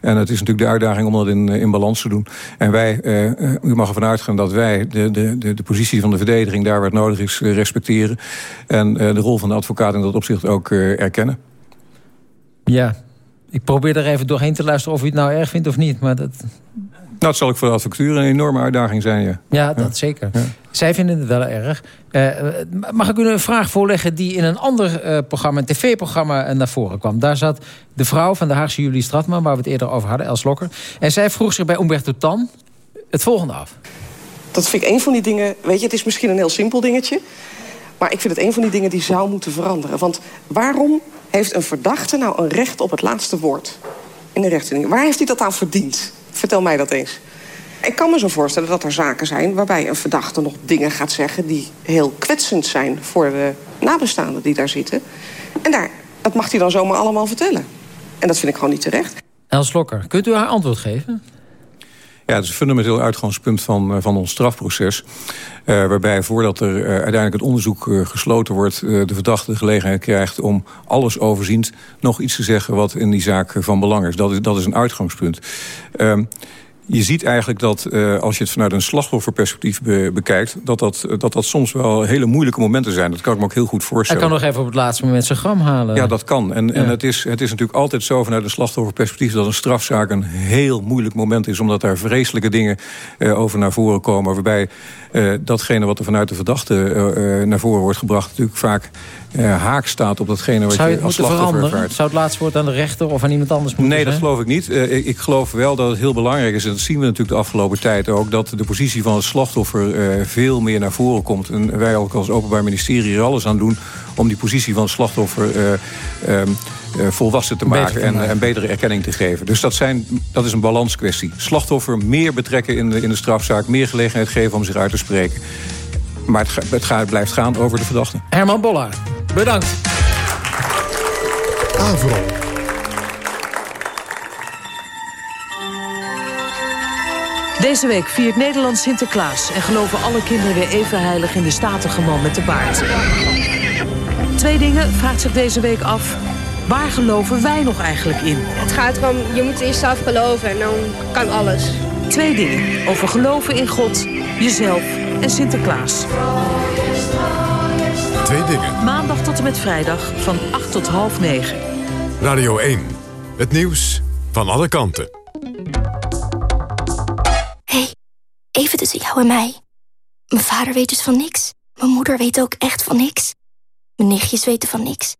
En het is natuurlijk de uitdaging om dat in, in balans te doen. En wij, u mag ervan uitgaan dat wij de, de, de, de positie van de verdediging... daar waar het nodig is, respecteren. En de rol van de advocaat in dat opzicht ook erkennen. Ja, ik probeer er even doorheen te luisteren of u het nou erg vindt of niet. Maar dat, dat zal ik voor de advocatuur een enorme uitdaging zijn, ja. Ja, dat zeker. Ja. Zij vinden het wel erg. Uh, mag ik u een vraag voorleggen die in een ander uh, programma, een tv-programma, naar voren kwam? Daar zat de vrouw van de Haagse Julie Stratman, waar we het eerder over hadden, Els Lokker. En zij vroeg zich bij Umberto Tan het volgende af. Dat vind ik een van die dingen, weet je, het is misschien een heel simpel dingetje... maar ik vind het een van die dingen die zou moeten veranderen. Want waarom heeft een verdachte nou een recht op het laatste woord in de rechtszitting? Waar heeft hij dat aan verdiend? Vertel mij dat eens. Ik kan me zo voorstellen dat er zaken zijn waarbij een verdachte nog dingen gaat zeggen... die heel kwetsend zijn voor de nabestaanden die daar zitten. En daar, dat mag hij dan zomaar allemaal vertellen. En dat vind ik gewoon niet terecht. Els Lokker, kunt u haar antwoord geven? Ja, het is een fundamenteel uitgangspunt van, van ons strafproces. Uh, waarbij voordat er uh, uiteindelijk het onderzoek gesloten wordt... de verdachte de gelegenheid krijgt om alles overziend... nog iets te zeggen wat in die zaak van belang is. Dat is, dat is een uitgangspunt. Je ziet eigenlijk dat uh, als je het vanuit een slachtofferperspectief be bekijkt... Dat dat, dat dat soms wel hele moeilijke momenten zijn. Dat kan ik me ook heel goed voorstellen. Hij kan nog even op het laatste moment zijn gram halen. Ja, dat kan. En, ja. en het, is, het is natuurlijk altijd zo vanuit een slachtofferperspectief... dat een strafzaak een heel moeilijk moment is... omdat daar vreselijke dingen uh, over naar voren komen... waarbij uh, datgene wat er vanuit de verdachte naar voren wordt gebracht... natuurlijk vaak haak staat op datgene wat je, je als slachtoffer ervaart. Zou het laatste woord aan de rechter of aan iemand anders moeten Nee, dat zijn? geloof ik niet. Ik, ik geloof wel dat het heel belangrijk is... en dat zien we natuurlijk de afgelopen tijd ook... dat de positie van het slachtoffer uh, veel meer naar voren komt. En wij ook als Openbaar Ministerie er alles aan doen... om die positie van het slachtoffer um, uh, volwassen te maken, te maken. En, en, betere erkenning te geven. Dus dat, zijn, dat is een balanskwestie. Slachtoffer meer betrekken in de, in de strafzaak... meer gelegenheid geven om zich uit te spreken. Maar het, het, gaat, het blijft gaan over de verdachte. Herman Bollaar, bedankt. Avro. Deze week viert Nederland Sinterklaas en geloven alle kinderen weer even heilig in de statige man met de baard. Twee dingen vraagt zich deze week af. Waar geloven wij nog eigenlijk in? Het gaat erom, je moet in jezelf geloven en dan kan alles. Twee dingen over geloven in God, jezelf en Sinterklaas. Twee dingen. Maandag tot en met vrijdag van 8 tot half 9. Radio 1. Het nieuws van alle kanten. hey, even tussen jou en mij. Mijn vader weet dus van niks. Mijn moeder weet ook echt van niks. Mijn nichtjes weten van niks.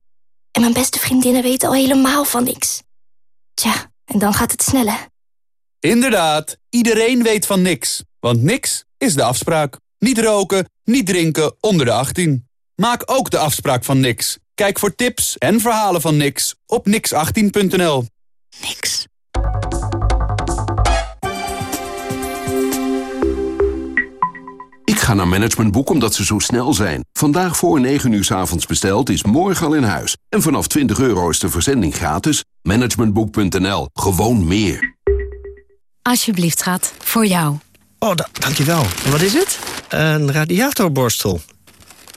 En mijn beste vriendinnen weten al helemaal van niks. Tja, en dan gaat het sneller. Inderdaad, iedereen weet van niks. Want niks is de afspraak. Niet roken, niet drinken onder de 18. Maak ook de afspraak van niks. Kijk voor tips en verhalen van niks op nix18.nl. Niks. Ik ga naar Managementboek omdat ze zo snel zijn. Vandaag voor 9 uur s avonds besteld is morgen al in huis. En vanaf 20 euro is de verzending gratis. Managementboek.nl. Gewoon meer. Alsjeblieft, schat. Voor jou. Oh, dankjewel. En wat is het? Een radiatorborstel.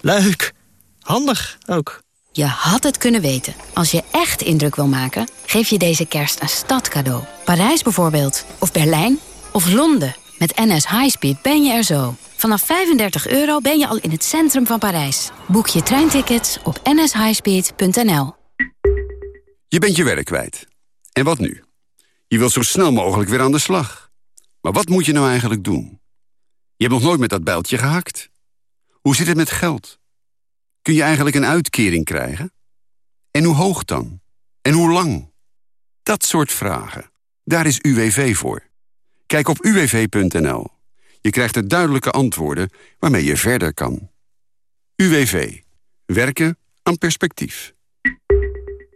Leuk. Handig ook. Je had het kunnen weten. Als je echt indruk wil maken, geef je deze kerst een stadcadeau. Parijs bijvoorbeeld. Of Berlijn. Of Londen. Met NS Highspeed ben je er zo. Vanaf 35 euro ben je al in het centrum van Parijs. Boek je treintickets op nshighspeed.nl. Je bent je werk kwijt. En wat nu? Je wilt zo snel mogelijk weer aan de slag. Maar wat moet je nou eigenlijk doen? Je hebt nog nooit met dat bijltje gehakt. Hoe zit het met geld? Kun je eigenlijk een uitkering krijgen? En hoe hoog dan? En hoe lang? Dat soort vragen. Daar is UWV voor. Kijk op uwv.nl. Je krijgt er duidelijke antwoorden waarmee je verder kan. UWV. Werken aan perspectief.